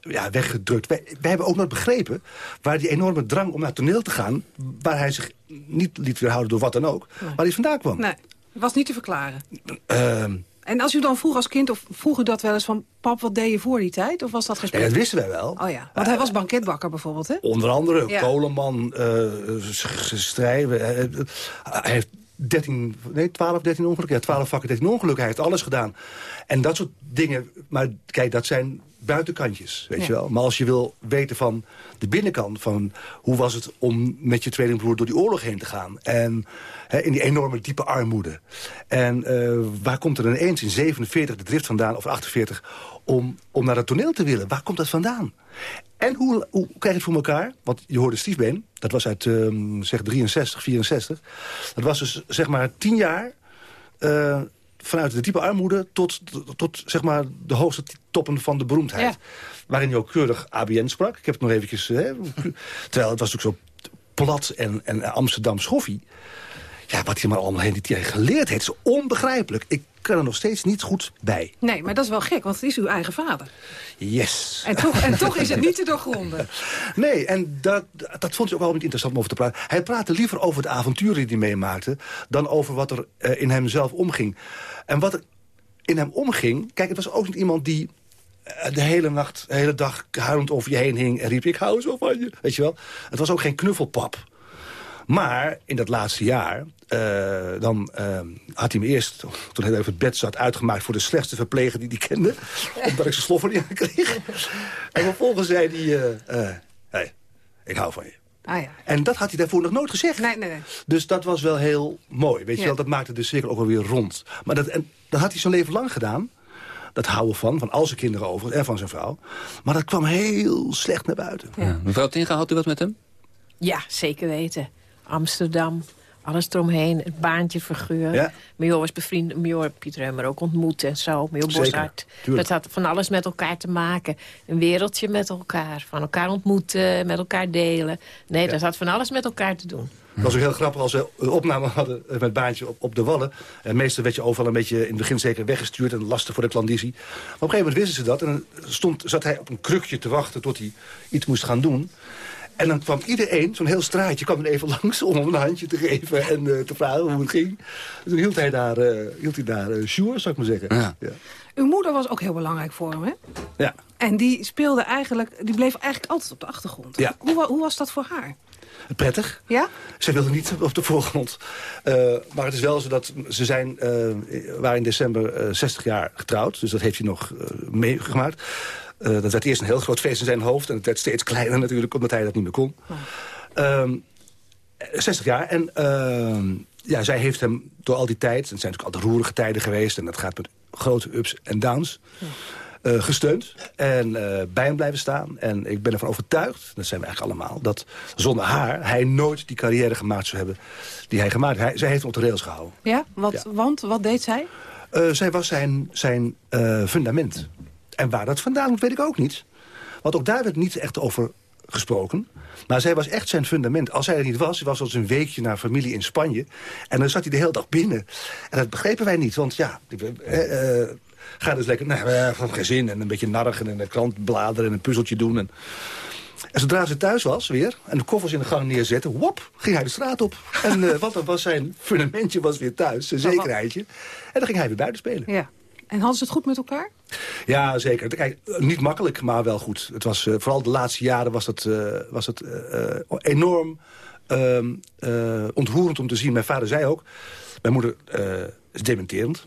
ja, weggedrukt. Wij, wij hebben ook nooit begrepen waar die enorme drang om naar het toneel te gaan... waar hij zich niet liet weerhouden door wat dan ook, waar hij vandaan kwam. Nee, was niet te verklaren. Ehm, En als u dan vroeg als kind, of vroeg u dat wel eens van... pap, wat deed je voor die tijd? Of was dat gesprek? dat wisten wij wel. Oh ja, want hij was banketbakker bijvoorbeeld, hè? Onder andere Ja. Eh, eh, hij heeft 13, nee, 12, 13 ongelukken. Ja, 12 vakken, 13 ongelukken. Hij heeft alles gedaan. En dat soort dingen, maar kijk, dat zijn buitenkantjes, weet Ja. je wel. Maar als je wil weten van de binnenkant, van hoe was het om met je tweelingbroer door die oorlog heen te gaan. En in die enorme diepe armoede. En eh, waar komt er ineens in 47 de drift vandaan, of 48, om, om naar het toneel te willen? Waar komt dat vandaan? En hoe, hoe krijg je het voor elkaar? Want je hoorde Stiefbeen, dat was uit ehm, zeg 63, 64. Dat was dus zeg maar tien jaar eh, vanuit de diepe armoede... tot, tot zeg maar de hoogste toppen van de beroemdheid. Waarin hij ook keurig ABN sprak. Ik heb het nog eventjes... Hè, terwijl het was natuurlijk zo plat en, en Amsterdam schoffie. Ja, wat hij maar allemaal heeft, die hij geleerd heeft, is onbegrijpelijk. Ik kan er nog steeds niet goed bij. Nee, maar dat is wel gek, want het is uw eigen vader. Yes. En toch, en toch is het niet te doorgronden. Nee, en dat, dat vond hij ook wel niet interessant om over te praten. Hij praatte liever over de avonturen die hij meemaakte... dan over wat er eh, in hem zelf omging. En wat er in hem omging... Kijk, het was ook niet iemand die eh, de hele nacht, de hele dag huilend over je heen hing... en riep, ik hou zo van je, weet je wel. Het was ook geen knuffelpap. Maar in dat laatste jaar, eh, dan eh, had hij me eerst, toen hij over het bed zat, uitgemaakt voor de slechtste verpleger die hij kende. omdat ik zijn sloffer niet kreeg. en vervolgens zei hij, eh, eh, hey, ik hou van je. Ah ja. En dat had hij daarvoor nog nooit gezegd. Nee, nee, nee. Dus dat was wel heel mooi. Weet je wel, dat maakte de cirkel ook wel weer rond. Maar dat, en, dat had hij zijn leven lang gedaan. Dat houden van, van al zijn kinderen over en van zijn vrouw. Maar dat kwam heel slecht naar buiten. Ja. Mevrouw Tinga, had u wat met hem? Ja, zeker weten. Amsterdam, alles eromheen, het baantje figuur. Ja. Major was bevriend, Major Pieter Hemmer ook ontmoet en zo. Major Boshart. Dat had van alles met elkaar te maken. Een wereldje met elkaar. Van elkaar ontmoeten, met elkaar delen. Nee, dat had van alles met elkaar te doen. Het was ook heel grappig als we een opname hadden eh, met Baantje op, op de Wallen. En meestal werd je overal een beetje in het begin zeker weggestuurd... en lastig voor de klandizie. Maar op een gegeven moment wisten ze dat. En dan stond, zat hij op een krukje te wachten tot hij iets moest gaan doen. En dan kwam iedereen, zo'n heel straatje, kwam er even langs... om hem een handje te geven en eh, te vragen hoe het ging. En toen hield hij daar, eh hield hij daar eh, sjoer, zou ik maar zeggen. Ja. Ja. Uw moeder was ook heel belangrijk voor hem, hè? ja. En die speelde eigenlijk, die bleef eigenlijk altijd op de achtergrond. Ja. Hoe, hoe was dat voor haar? Prettig. Ja? Zij wilde niet op de voorgrond. Eh, maar het is wel zo dat ze zijn, eh, waren in december eh, 60 jaar getrouwd. Dus dat heeft hij nog meegemaakt. Eh, dat werd eerst een heel groot feest in zijn hoofd. En het werd steeds kleiner natuurlijk, omdat hij dat niet meer kon. Ehm, 60 jaar. En ehm, ja, zij heeft hem door al die tijd... het zijn natuurlijk altijd roerige tijden geweest... en dat gaat met grote ups en downs... eh, gesteund en eh, bij hem blijven staan. En ik ben ervan overtuigd, dat zijn we eigenlijk allemaal... dat zonder haar hij nooit die carrière gemaakt zou hebben die hij gemaakt heeft. Zij heeft hem op de rails gehouden. Ja? Wat, Want, wat deed zij? Zij was zijn, zijn fundament. En waar dat vandaan komt, weet ik ook niet. Want ook daar werd niet echt over gesproken. Maar zij was echt zijn fundament. Als zij er niet was, was als een weekje naar familie in Spanje. En dan zat hij de hele dag binnen. En dat begrepen wij niet. Want ja, eh, eh, ga dus lekker naar nou, van geen zin. En een beetje nargen en een krant bladeren en een puzzeltje doen. En, en zodra ze thuis was weer, en de koffers in de gang neerzetten... wop, ging hij de straat op. En eh, want dan was zijn fundamentje was weer thuis, zijn zekerheidje. En dan ging hij weer buiten spelen. Ja. En hadden ze het goed met elkaar? Ja, zeker. Kijk, niet makkelijk, maar wel goed. Het was, eh, vooral de laatste jaren was het, eh, was het eh, enorm ehm, eh, ontroerend om te zien. Mijn vader zei ook, mijn moeder is dementerend.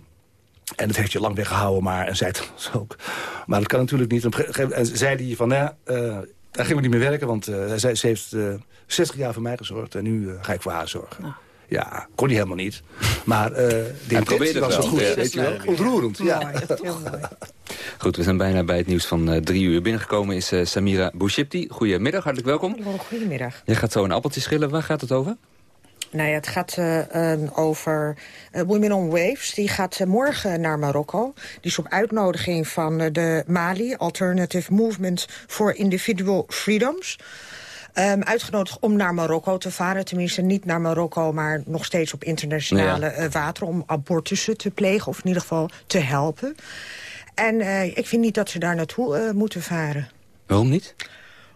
En dat heeft je lang weggehouden, maar en zei het ook. Maar dat kan natuurlijk niet. Moment zei hij van, ja, daar ging we niet meer werken... want zij, ze heeft eh 60 jaar voor mij gezorgd en nu ga ik voor haar zorgen. Ja, kon hij helemaal niet. Maar eh de intentie probeerde het was wel goed, Ja. weet je wel. Ontroerend, ja. Goed, we zijn bijna bij het nieuws van eh, drie uur. Binnengekomen is eh, Samira Bouchipti. Goedemiddag, hartelijk welkom. Hallo, goedemiddag. Jij gaat zo een appeltje schillen. Waar gaat het over? Nou ja, het gaat eh, eh, over Women on Waves. Die gaat morgen naar Marokko. Die is op uitnodiging van eh, de Mali, Alternative Movement for Individual Freedoms. Ehm, uitgenodigd om naar Marokko te varen. Tenminste, niet naar Marokko, maar nog steeds op internationale Ja. eh, wateren... om abortussen te plegen, of in ieder geval te helpen. En eh, ik vind niet dat ze daar naartoe eh, moeten varen Waarom niet?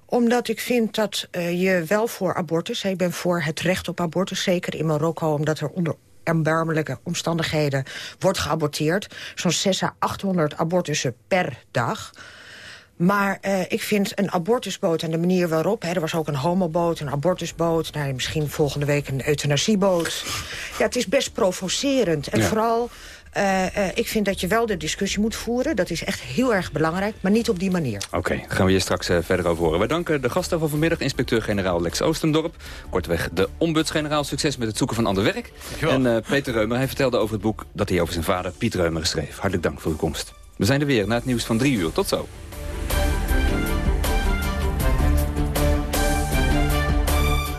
omdat ik vind dat je wel voor abortus... ik ben voor het recht op abortus, zeker in Marokko... omdat er onder erbarmelijke omstandigheden wordt geaborteerd. Zo'n 600 à 800 abortussen per dag. Maar eh, ik vind een abortusboot en de manier waarop... Hè, er was ook een homoboot, een abortusboot... Nou, misschien volgende week een euthanasieboot. Ja, het is best provocerend. En Ja. vooral, eh, eh, ik vind dat je wel de discussie moet voeren. Dat is echt heel erg belangrijk, maar niet op die manier. Oké, daar gaan we hier straks verder over horen. Wij danken de gasten van vanmiddag, inspecteur-generaal Lex Oostendorp. Kortweg de ombudsgeneraal. Succes met het zoeken van ander werk. En eh, Peter Reumer, hij vertelde over het boek dat hij over zijn vader Piet Reumer schreef. Hartelijk dank voor uw komst. We zijn er weer na het nieuws van drie uur. Tot zo.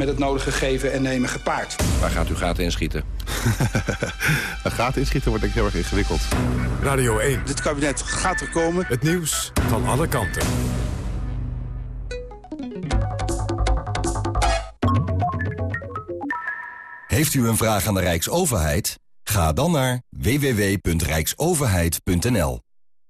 met het nodige geven en nemen gepaard. Waar gaat u gaten inschieten? Een gaten inschieten wordt denk ik heel erg ingewikkeld. Radio 1. Dit kabinet gaat er komen. Het nieuws van alle kanten. Heeft u een vraag aan de Rijksoverheid? Ga dan naar www.rijksoverheid.nl.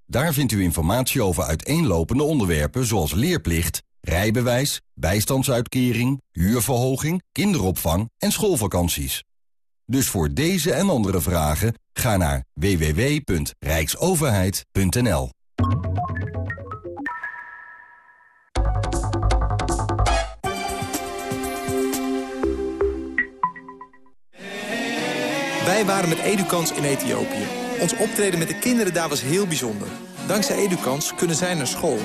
Daar vindt u informatie over uiteenlopende onderwerpen zoals leerplicht, rijbewijs, bijstandsuitkering, huurverhoging, kinderopvang en schoolvakanties. Dus voor deze en andere vragen ga naar www.rijksoverheid.nl. Wij waren met Edukans in Ethiopië. Ons optreden met de kinderen daar was heel bijzonder. Dankzij Edukans kunnen zij naar school.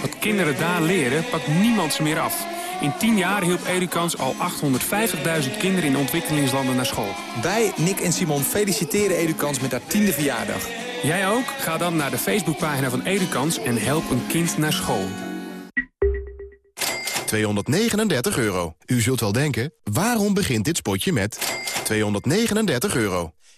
Wat kinderen daar leren, pakt niemand ze meer af. In 10 jaar hielp Edukans al 850.000 kinderen in ontwikkelingslanden naar school. Wij, Nick en Simon, feliciteren Edukans met haar tiende verjaardag. Jij ook? Ga dan naar de Facebookpagina van Edukans en help een kind naar school. 239 euro. U zult wel denken, waarom begint dit spotje met 239 euro?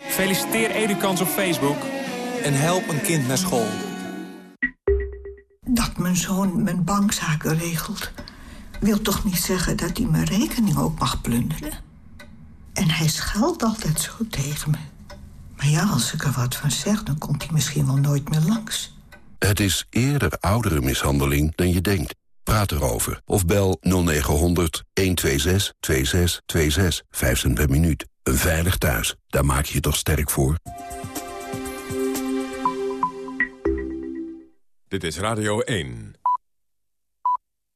Feliciteer Edukans op Facebook. En help een kind naar school. Dat mijn zoon mijn bankzaken regelt... wil toch niet zeggen dat hij mijn rekening ook mag plunderen? En hij scheldt altijd zo tegen me. Maar ja, als ik er wat van zeg, dan komt hij misschien wel nooit meer langs. Het is eerder oudere mishandeling dan je denkt. Praat erover of bel 0900 126 2626. 5 cent per minuut. Een veilig thuis, daar maak je je toch sterk voor? Dit is Radio 1.